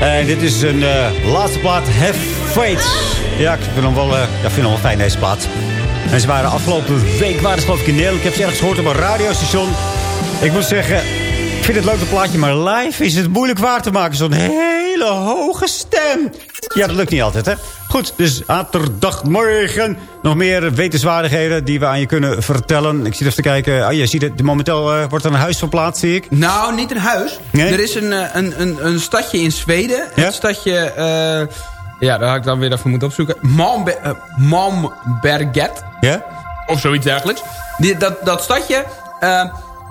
En dit is een eh, laatste plaat, Have Faith. Ja, ik vind hem wel, eh, ja, vind hem wel fijn, deze plaat. En ze waren afgelopen week, waren ik in Nederland. Ik heb ze ergens gehoord op een radiostation. Ik moet zeggen, Ik vind het leuk, dat plaatje, maar live is het moeilijk waar te maken. Zo'n hele hoge stem. Ja, dat lukt niet altijd, hè? Goed, dus zaterdagmorgen nog meer wetenswaardigheden die we aan je kunnen vertellen. Ik zit even te kijken. Oh, je ziet het, momenteel eh, wordt er een huis verplaatst, zie ik. Nou, niet een huis. Nee? Er is een, eh, een, een, een stadje in Zweden. Ja? Het stadje... eh, ja, daar had ik dan weer even moeten opzoeken. Malmbe Malmberget. Ja? Of zoiets dergelijks. Die, dat, dat stadje...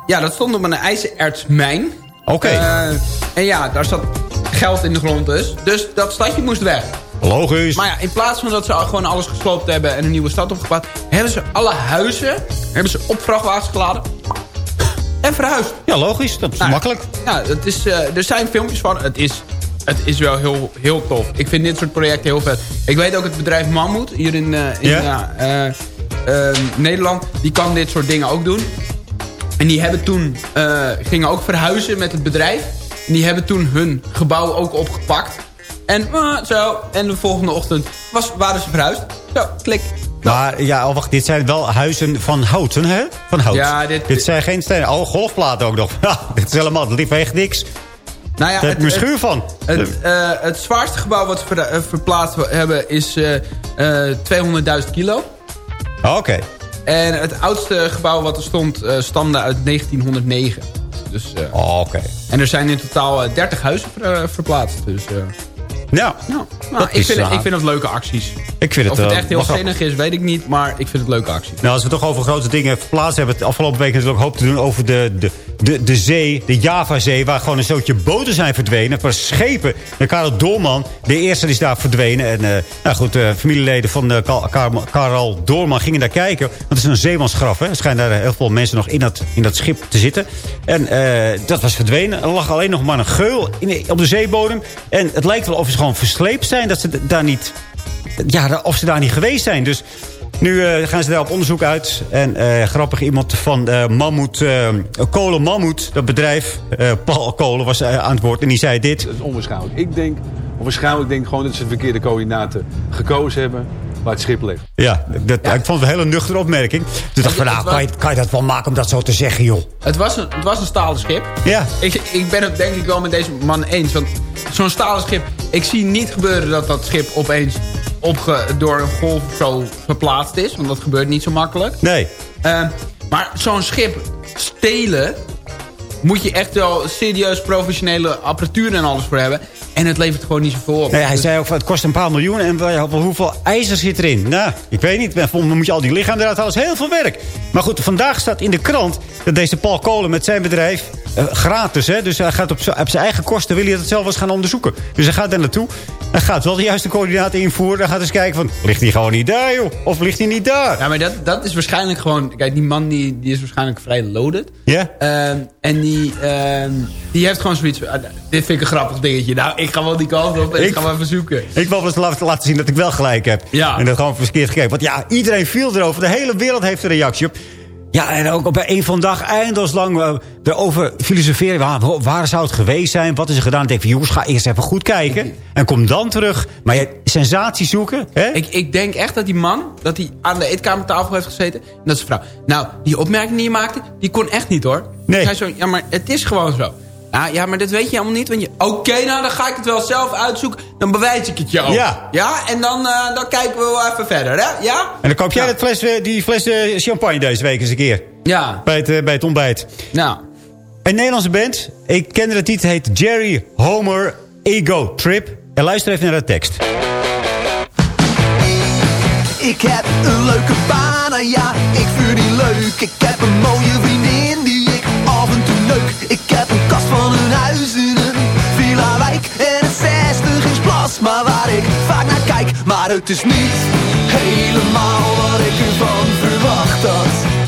ja, dat stond op een ijzerertsmijn. Oké. En ja, daar zat geld in de grond dus. Dus dat stadje moest weg. Logisch. Maar ja, in plaats van dat ze al gewoon alles gesloopt hebben... en een nieuwe stad opgebouwd... hebben ze alle huizen hebben ze op vrachtwagens geladen... en verhuisd. Ja, logisch. Dat is Nou, makkelijk. Ja, het is, eh, er zijn filmpjes van. Het is, het is wel heel, heel tof. Ik vind dit soort projecten heel vet. Ik weet ook het bedrijf Mammoet hier in, eh, in eh, Nederland. Die kan dit soort dingen ook doen. En die hebben toen, gingen ook verhuizen met het bedrijf. En die hebben toen hun gebouw ook opgepakt. En eh, zo, en de volgende ochtend was, waren ze verhuisd. Zo, klik. Maar ja, oh, wacht, dit zijn wel huizen van houten, hè? Van hout. Ja, dit- zijn geen stenen. Oh, golfplaten ook nog. Dit is helemaal, dit weegt niks. Nou ja, Daar heb ik mijn schuur van. Het, eh, het zwaarste gebouw wat ver- eh, verplaatst hebben is eh, eh, 200.000 kilo. Oh, Oké. En het oudste gebouw wat er stond eh, stamde uit 1909. Dus, eh, Oh, Oké. En er zijn in totaal eh, 30 huizen ver- eh, verplaatst. Dus, eh, Ja, nou, dat ik, is, vind, het- ik vind het leuke acties. ik vind het... of het eh, echt heel zinnig is, weet ik niet. Maar ik vind het leuke acties. Nou, als we het toch over grote dingen verplaatst hebben... het afgelopen week natuurlijk ook hoop te doen over de, de, de, de zee, de Javazee... waar gewoon een zootje boten zijn verdwenen. Voor schepen. De Karel Doorman, de eerste is daar verdwenen. En eh, nou goed, de familieleden van Karl- Karel Doorman gingen daar kijken. Want het is een zeemansgraf, hè. Er schijnen daar heel veel mensen nog in dat, in dat schip te zitten. En eh, dat was verdwenen. Er lag alleen nog maar een geul in, op de zeebodem. En het lijkt wel of ze gewoon versleept zijn... dat ze daar niet ja, of ze daar niet geweest zijn. Dus nu eh, gaan ze daar op onderzoek uit. En eh, grappig iemand van eh Mammoet, eh, Kolen Mammoet, dat bedrijf, eh, Paul Kolen was aan het woord. En die zei dit. Dat is onwaarschijnlijk. Ik denk, of waarschijnlijk denk gewoon dat ze de verkeerde coördinaten gekozen hebben waar het schip ligt. Ja, dat, ik vond het een hele nuchtere opmerking. Toen dacht ik van, nou, kan je, kan je dat wel maken om dat zo te zeggen, joh? Het was een, het was een stalen schip. Ja. Ik, ik ben het denk ik wel met deze man eens. Want zo'n stalen schip... Ik zie niet gebeuren dat dat schip opeens opge, door een golf zo verplaatst is. Want dat gebeurt niet zo makkelijk. Nee. Eh, maar zo'n schip stelen... moet je echt wel serieus professionele apparatuur en alles voor hebben. En het levert gewoon niet zoveel op. Nee, hij zei ook, van, het kost een paar miljoen. En wel, hoeveel ijzer zit erin? Nou, ik weet niet. Dan moet je al die lichaam eruit halen. Dat is heel veel werk. Maar goed, vandaag staat in de krant... dat deze Paul Kolen met zijn bedrijf... eh, gratis, hè? Dus hij gaat op, zijn eigen kosten... wil hij dat zelf eens gaan onderzoeken. Dus hij gaat daar naartoe. Hij gaat wel de juiste coördinaten invoeren. Hij gaat eens kijken van... ligt hij gewoon niet daar, joh? Of ligt hij niet daar? Ja, maar dat, dat is waarschijnlijk gewoon... Kijk, die man die, die is waarschijnlijk vrij loaded. Ja? Ehm, en die, ehm, die heeft gewoon zoiets ah, dit vind ik een grappig dingetje. Nou, ik ga wel die kant op en ik, Ik- ga maar even zoeken. Ik wil wel eens laten laten zien dat ik wel gelijk heb. Ja. En dat gewoon verkeerd gekeken. Want ja, iedereen viel erover. De hele wereld heeft een reactie op. Ja, en ook op een van dag eindeloos lang eh, erover filosoferen. Waar, waar zou het geweest zijn? Wat is er gedaan? Ik denk van, jongens, ga eerst even goed kijken. En kom dan terug. Maar je sensatie zoeken, hè? Ik, ik denk echt dat die man, dat hij aan de eetkamertafel heeft gezeten. En dat zijn vrouw. Nou, die opmerking die je maakte, die kon echt niet hoor. Nee. Hij zo, ja, maar het is gewoon zo. Ja, ja, maar dat weet je helemaal niet. Want je, oké, nou dan ga ik het wel zelf uitzoeken. Dan bewijs ik het je ook. Ja. Ja, en dan, eh, dan kijken we wel even verder, hè? Ja? En dan koop jij dat fles, eh, die fles eh, champagne deze week eens een keer. Ja. Bij het, bij het ontbijt. Nou. Een Nederlandse band. Ik ken het niet. heet Jerry Homer Ego Trip. En luister even naar de tekst. Ik heb een leuke baan, ja, ik vind die leuk. Ik heb een mooie vriendin ik vaak naar kijk. Maar het is niet helemaal wat ik ervan verwacht had.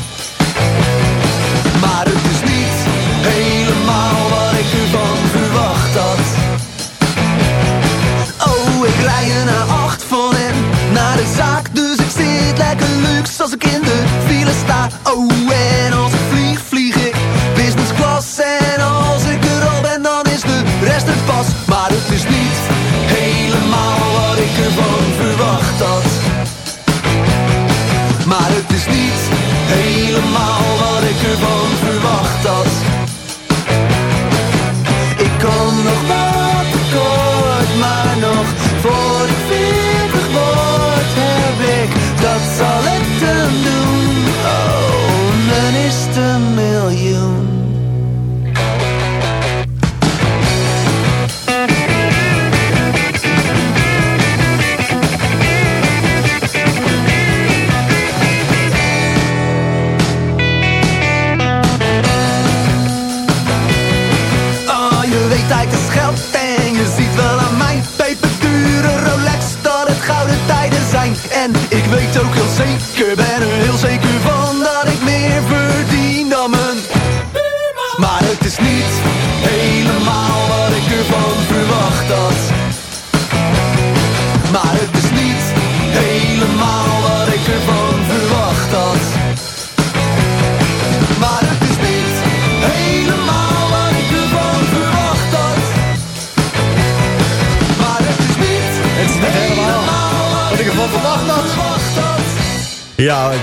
Ja, ik-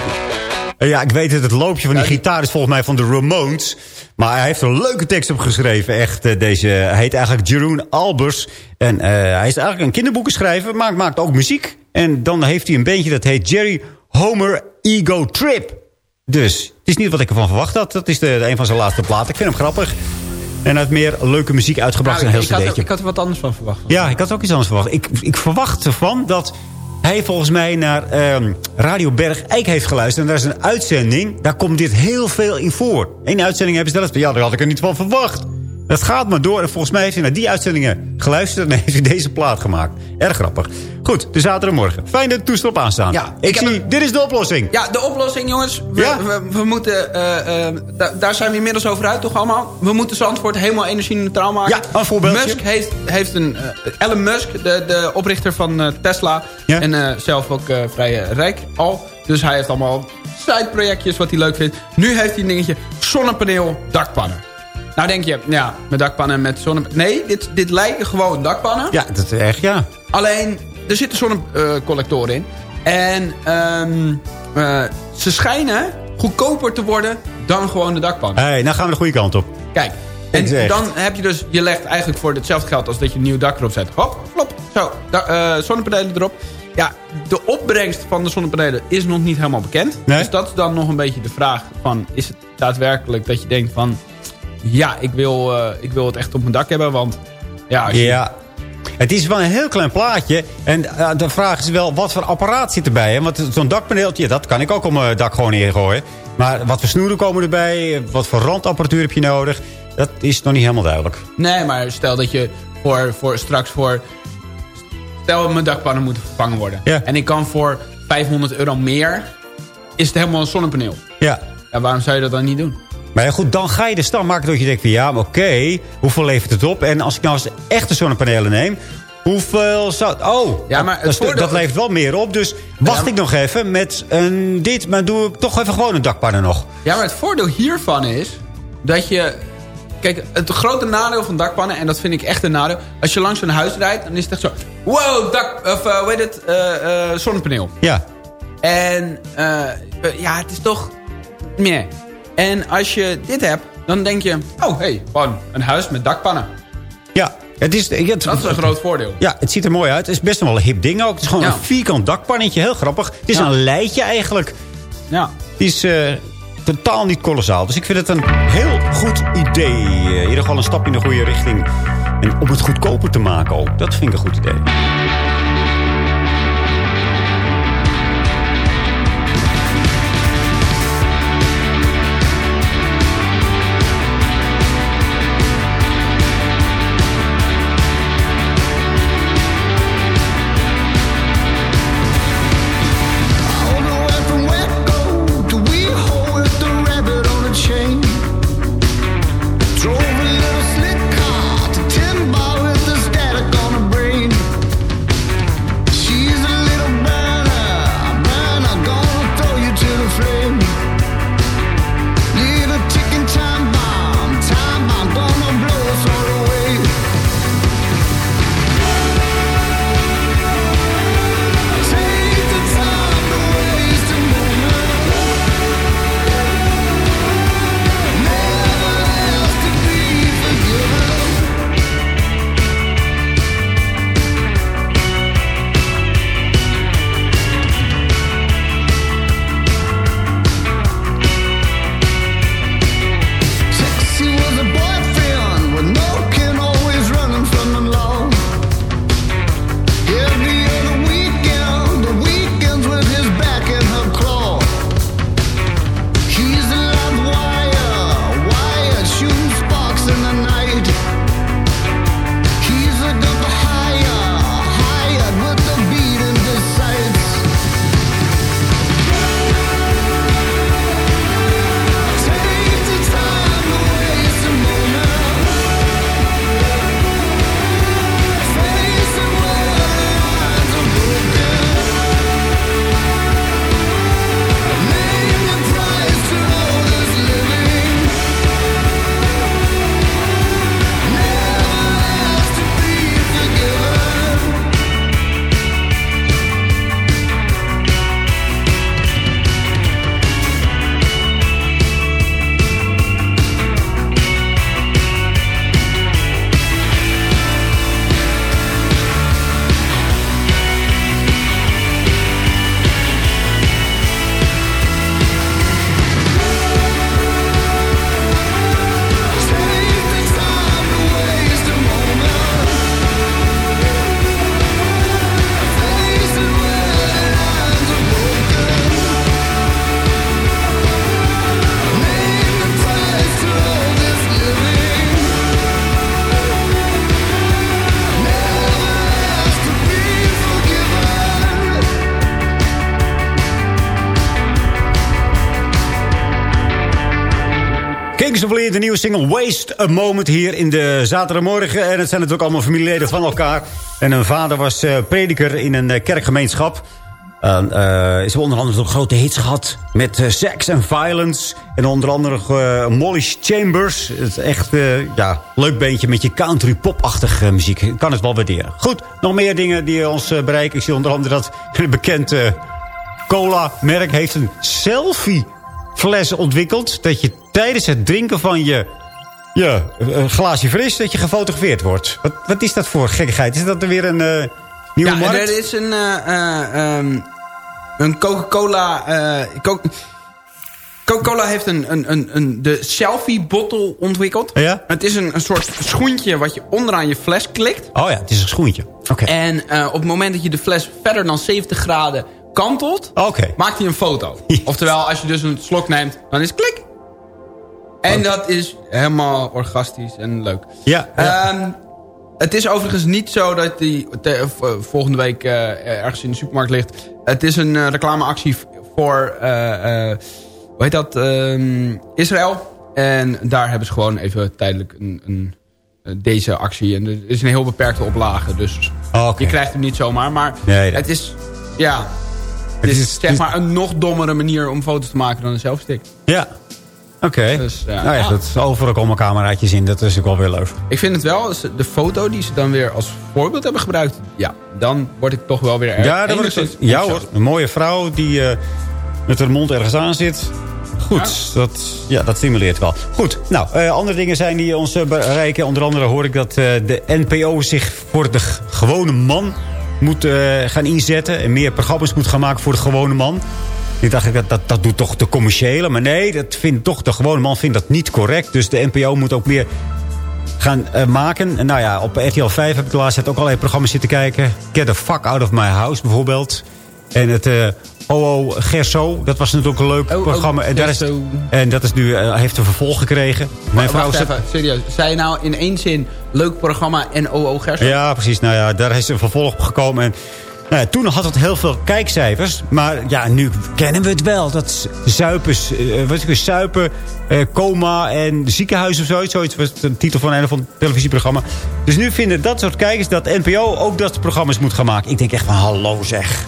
ja, ik weet het. Het loopje van die gitaar is volgens mij van de Ramones. Maar hij heeft een leuke tekst op geschreven. Echt, eh, deze, hij heet eigenlijk Jeroen Albers. En eh, hij is eigenlijk een kinderboekenschrijver, maar maakt ook muziek. En dan heeft hij een bandje dat heet Jerry Homer Ego Trip. Dus het is niet wat ik ervan verwacht had. Dat is de, de een van zijn laatste platen. Ik vind hem grappig. En hij heeft meer leuke muziek uitgebracht. Nou, een heel ik, had, ik had er wat anders van verwacht. Ja, ik had ook iets anders verwacht. Ik, ik verwacht ervan dat hij volgens mij naar ehm, Radio Berg Eik heeft geluisterd. En daar is een uitzending. Daar komt dit heel veel in voor. Eén uitzending hebben ze dat. Ja, daar had ik er niet van verwacht. Dat gaat maar door. En volgens mij heeft hij naar die uitzendingen geluisterd. En heeft hij deze plaat gemaakt. Erg grappig. Goed, de zaterdagmorgen. Fijn dat toestel op aanstaan. Ja, ik, zie, dit is de oplossing. Ja, de oplossing, jongens. We, Ja? we, we moeten, eh, eh, da- daar zijn we inmiddels over uit, toch allemaal? We moeten Zandvoort helemaal energie-neutraal maken. Ja, een voorbeeldje. Musk heeft, heeft een... eh, Elon Musk, de, de oprichter van Tesla. En zelf ook vrij rijk al. Dus hij heeft allemaal sideprojectjes wat hij leuk vindt. Nu heeft hij een dingetje zonnepaneel dakpannen. Nou denk je, ja, met dakpannen met zonnepaneel... Nee, dit, dit lijken gewoon dakpannen. Ja, dat is echt, ja. Alleen, er zitten zonnecollectoren in. En ehm, eh, ze schijnen goedkoper te worden dan gewoon de dakpan. Hey, nou gaan we de goede kant op. Kijk, en dan heb je dus... Je legt eigenlijk voor hetzelfde geld als dat je een nieuw dak erop zet. Hop, flop, zo, da- eh, zonnepanelen erop. Ja, de opbrengst van de zonnepanelen is nog niet helemaal bekend. Dus dat is dan nog een beetje de vraag van... Is het daadwerkelijk dat je denkt van... Ja, ik wil, eh, ik wil het echt op mijn dak hebben, want... Ja, als je, Ja. Het is wel een heel klein plaatje. En eh, de vraag is wel, wat voor apparaat zit erbij? Hè? Want zo'n dakpaneeltje, dat kan ik ook op mijn dak gewoon neergooien. Maar wat voor snoeren komen erbij? Wat voor randapparatuur heb je nodig? Dat is nog niet helemaal duidelijk. Nee, maar stel dat je voor, voor straks voor... Stel mijn dakpannen moeten vervangen worden. En ik kan voor 500 euro meer... Is het helemaal een zonnepaneel. Ja. Ja, waarom zou je dat dan niet doen? Maar ja, goed, dan ga je de stand maken dat je denkt van... ja, maar oké, hoeveel levert het op? En als ik nou eens echte zonnepanelen neem... hoeveel zou... Oh, Ja, maar het dat, voordeel- dat levert wel meer op. Dus wacht ik nog even met een dit... maar doe ik toch even gewoon een dakpannen nog. Ja, maar het voordeel hiervan is... Dat je... Kijk, het grote nadeel van dakpannen... En dat vind ik echt een nadeel... Als je langs een huis rijdt, dan is het echt zo... Wow, dak... Of, eh, hoe heet het? eh, eh, zonnepaneel. Ja. En ja, het is toch... Nee. En als je dit hebt, dan denk je... Oh, hé, hey, gewoon een huis met dakpannen. Ja, het is... Het, Dat is een groot voordeel. Ja, het ziet er mooi uit. Het is best wel een hip ding ook. Het is gewoon Ja. een vierkant dakpannetje. Heel grappig. Het is Ja. een leidje eigenlijk. Ja. Het is eh, totaal niet kolossaal. Dus ik vind het een heel goed idee. In ieder geval een stap in de goede richting. En om het goedkoper te maken ook. Dat vind ik een goed idee. De nieuwe single Waste a Moment hier in de zaterdagmorgen. En het zijn natuurlijk allemaal familieleden van elkaar. En hun vader was eh, prediker in een eh, kerkgemeenschap. En, eh, ze hebben onder andere grote hits gehad met Sex and Violence. En onder andere eh, Molly Chambers. Het is echt ja, leuk beentje met je country pop-achtige muziek. Ik kan het wel waarderen. Goed, nog meer dingen die ons bereiken. Ik zie onder andere dat een bekend eh, cola-merk heeft een selfie-fles ontwikkeld. Dat je tijdens het drinken van je ja, een glaasje fris, dat je gefotografeerd wordt. Wat, wat is dat voor gekkigheid? Is dat er weer een eh, nieuwe ja, markt? er is een, eh, eh, ehm, een Coca-Cola... eh, Co- Coca-Cola heeft een, een, een, een, de selfie-bottle ontwikkeld. Ja? Het is een, een soort schoentje wat je onderaan je fles klikt. Oh ja, het is een schoentje. Oké. En eh, op het moment dat je de fles verder dan 70 graden kantelt... Oké. maakt hij een foto. Oftewel, als je dus een slok neemt, dan is het klik. En dat is helemaal orgastisch en leuk. Ja, Ehm, het is overigens niet zo dat die te- v- volgende week eh, ergens in de supermarkt ligt. Het is een eh, reclameactie voor, eh, eh, hoe heet dat, Ehm, Israël. En daar hebben ze gewoon even tijdelijk een, een, eh, deze actie. En er is een heel beperkte oplage, dus je krijgt hem niet zomaar. Maar nee. het is, ja, het is, zeg maar een nog dommere manier om foto's te maken dan een selfie-stick. Ja. Oké. Dus, ja. nou ja, Ja. dat is overal komen cameraatjes in. Dat is ook wel weer leuk. Ik vind het wel, de foto die ze dan weer als voorbeeld hebben gebruikt... ja, dan word ik toch wel weer erg Ja, dat wordt enigszins Ja hoor, een mooie vrouw die eh, met haar mond ergens aan zit. Goed, Dat, ja, dat stimuleert wel. Goed, nou, eh, andere dingen zijn die ons eh, bereiken. Onder andere hoor ik dat de NPO zich voor de gewone man moet eh, gaan inzetten. En meer programma's moet gaan maken voor de gewone man. Ik dacht, dat, dat, dat doet toch de commerciële. Maar nee, dat vindt toch, de gewone man vindt dat niet correct. Dus de NPO moet ook meer gaan eh, maken. En nou ja, op RTL 5 heb ik de laatste tijd ook allerlei programma's zitten kijken. Get the fuck out of my house bijvoorbeeld. En het eh OO Gerso, dat was natuurlijk een leuk Oh, programma. En, daar is, en dat is nu, eh, heeft een vervolg gekregen. Mijn vrouw zit- even, serieus. Zei je nou in één zin leuk programma en OO Gerso? Ja, precies. Nou ja, daar is een vervolg op gekomen. En, nou ja, toen had het heel veel kijkcijfers. Maar ja, nu kennen we het wel. Dat zuipen, eh, wat is het, zuipen eh, coma en ziekenhuis of zoiets. Zoiets was de titel van een of ander televisieprogramma. Dus nu vinden dat soort kijkers dat NPO ook dat programma's moet gaan maken. Ik denk echt van, hallo zeg.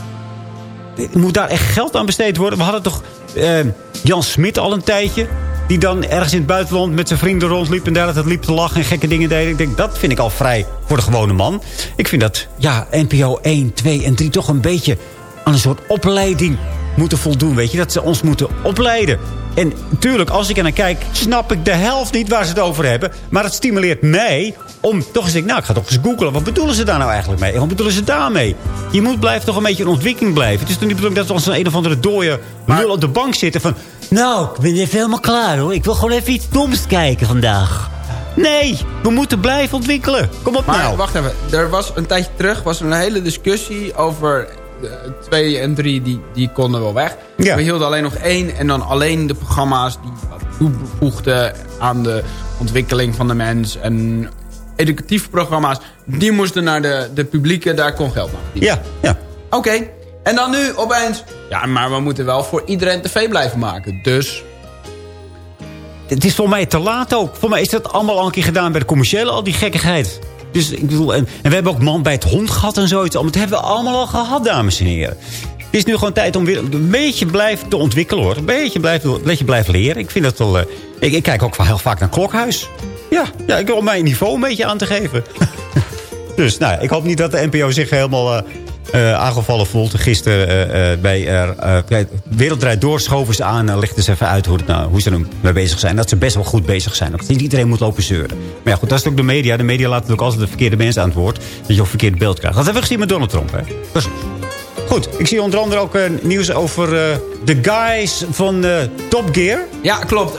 Moet daar echt geld aan besteed worden? We hadden toch eh, Jan Smit al een tijdje... die dan ergens in het buitenland met zijn vrienden rondliep... en daar altijd liep te lachen en gekke dingen deed. Ik denk, dat vind ik al vrij voor de gewone man. Ik vind dat, ja, NPO 1, 2 en 3 toch een beetje... aan een soort opleiding moeten voldoen, weet je. Dat ze ons moeten opleiden. En natuurlijk, als ik er naar kijk, snap ik de helft niet waar ze het over hebben. Maar het stimuleert mij om toch eens denken... nou, ik ga toch eens googlen. Wat bedoelen ze daar nou eigenlijk mee? En wat bedoelen ze daarmee? Je moet blijven toch een beetje in ontwikkeling blijven. Het is toch niet bedoeld dat we als een, een of andere dode lul op de bank zitten van... nou, ik ben even helemaal klaar hoor. Ik wil gewoon even iets doms kijken vandaag. Nee, we moeten blijven ontwikkelen. Kom op Maar nou. wacht even, er was een tijdje terug was een hele discussie over twee en drie, die, die konden wel weg. Ja. We hielden alleen nog één en dan alleen de programma's die toevoegden aan de ontwikkeling van de mens. En educatieve programma's, die moesten naar de, de publieke, daar kon geld naar. Ja, ja. Oké, en dan nu opeens, ja, maar we moeten wel voor iedereen tv blijven maken. Dus Het is voor mij te laat ook. Voor mij is dat allemaal al een keer gedaan bij de commerciële, al die gekkigheid. Dus ik bedoel, en, en we hebben ook man bij het hond gehad en zoiets. Dat hebben we allemaal al gehad, dames en heren. Het is nu gewoon tijd om weer een beetje blijven te ontwikkelen, hoor. Een beetje blijven, een beetje blijven leren. Ik vind dat wel... eh, ik, ik kijk ook wel heel vaak naar Klokhuis. Ja, ja, ik wil mijn niveau een beetje aan te geven. dus nou, ik hoop niet dat de NPO zich helemaal... eh, eh, aangevallen voelt. Gisteren bij uh, uh, Wereldrijd doorschoven ze aan. en legden ze even uit hoe, het nou, hoe ze er mee bezig zijn. Dat ze best wel goed bezig zijn. Dat niet iedereen moet lopen zeuren. Maar ja, goed, dat is ook de media. De media laten natuurlijk altijd de verkeerde mensen aan het woord. Dat je ook verkeerd beeld krijgt. Dat hebben we gezien met Donald Trump. Hè? Goed, ik zie onder andere ook uh, nieuws over uh, de guys van uh, Top Gear. Ja, klopt.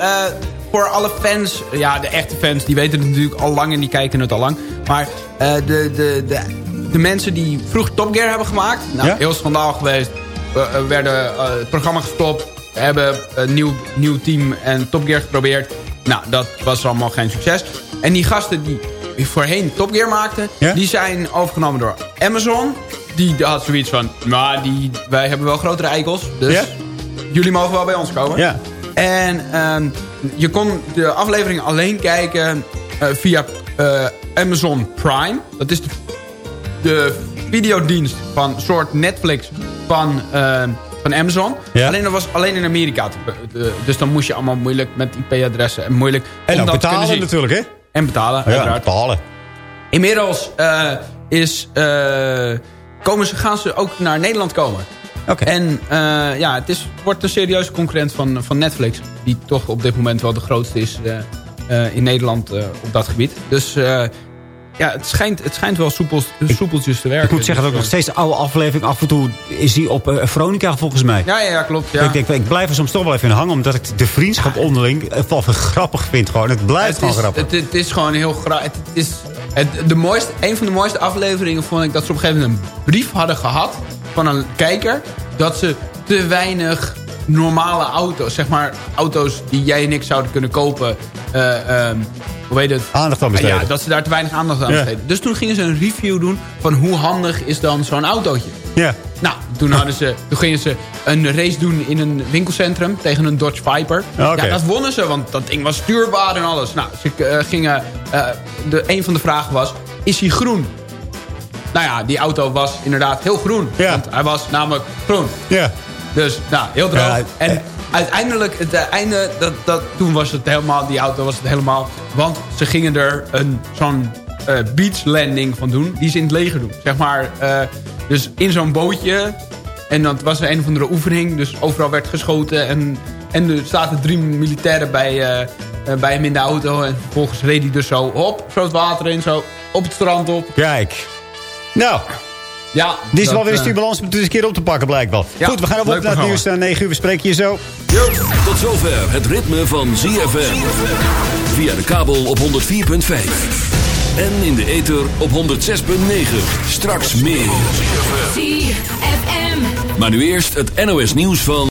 Voor alle fans, ja, de echte fans, die weten het natuurlijk al lang en die kijken het al lang. Maar uh, de, de, de, de mensen die vroeg Top Gear hebben gemaakt, nou, ja? heel schandaal geweest. We werden uh, het programma gestopt, we hebben een nieuw, nieuw team en Top Gear geprobeerd. Nou, dat was allemaal geen succes. En die gasten die voorheen Top Gear maakten, ja? die zijn overgenomen door Amazon. Die had zoiets van, maar die, wij hebben wel grotere eikels, dus ja? jullie mogen wel bij ons komen. Ja. En ehm, je kon de aflevering alleen kijken eh, via eh, Amazon Prime. Dat is de, de videodienst van soort Netflix van, ehm, van Amazon. Ja. Alleen dat was alleen in Amerika. te dus dan moest je allemaal moeilijk met IP-adressen. En moeilijk En kunnen betalen zien. natuurlijk, hè? En betalen, Ja, uiteraard. betalen. Inmiddels eh, is, komen ze, gaan ze ook naar Nederland komen. En eh, ja, het, is, wordt een serieuze concurrent van, van Netflix. Die toch op dit moment wel de grootste is eh, eh, in Nederland op dat gebied. Dus ja, het schijnt, het schijnt wel soepels, soepeltjes te werken. Ik moet zeggen dat ook nog Dus, steeds de oude aflevering. Af en toe is die op eh, Veronica volgens mij. Ja, ja, ja, klopt. Ja. Ik, denk, ik blijf er soms toch wel even in hangen. Omdat ik de vriendschap onderling wel grappig vind. Gewoon. Het blijft het, gewoon is, grappig. het, het is gewoon heel grappig. Het, het is het, de mooiste, een van de mooiste afleveringen vond ik dat ze op een gegeven moment een brief hadden gehad van een kijker. Dat ze te weinig normale auto's, zeg maar auto's die jij en ik zouden kunnen kopen. eh, ehm, hoe weet het? Aandacht aan besteden. Ja, dat ze daar te weinig aandacht aan Ja. besteden. Dus toen gingen ze een review doen van hoe handig is dan zo'n autootje. Ja. Nou, toen, hadden ze, toen gingen ze een race doen in een winkelcentrum tegen een Dodge Viper. Oké. Ja, dat wonnen ze, want dat ding was stuurbaar en alles. Nou, ze eh, gingen... eh, de, een van de vragen was, is hij groen? Nou ja, die auto was inderdaad heel groen. Want hij was namelijk groen. Ja. Dus, nou, heel droog. Ja, eh. en uiteindelijk, het einde, dat, dat, toen was het helemaal, die auto was het helemaal... Want ze gingen er een zo'n eh, beach landing van doen, die ze in het leger doen. Zeg maar, eh, dus in zo'n bootje. En dat was een of andere oefening, dus overal werd geschoten. En, en er zaten drie militairen bij, bij hem in de auto. En vervolgens reed hij dus zo op, zo het water in, zo op het strand op. Kijk. Nou. Ja, Dit is dat, wel weer een eh, stimulans om het eens een keer op te pakken blijkbaar. Ja, Goed, we gaan op leuk naar het nieuws naar 9 uur. We spreken je zo. Tot zover het ritme van ZFM. Via de kabel op 104.5. En in de ether op 106.9. Straks meer. ZFM. Maar nu eerst het NOS nieuws van...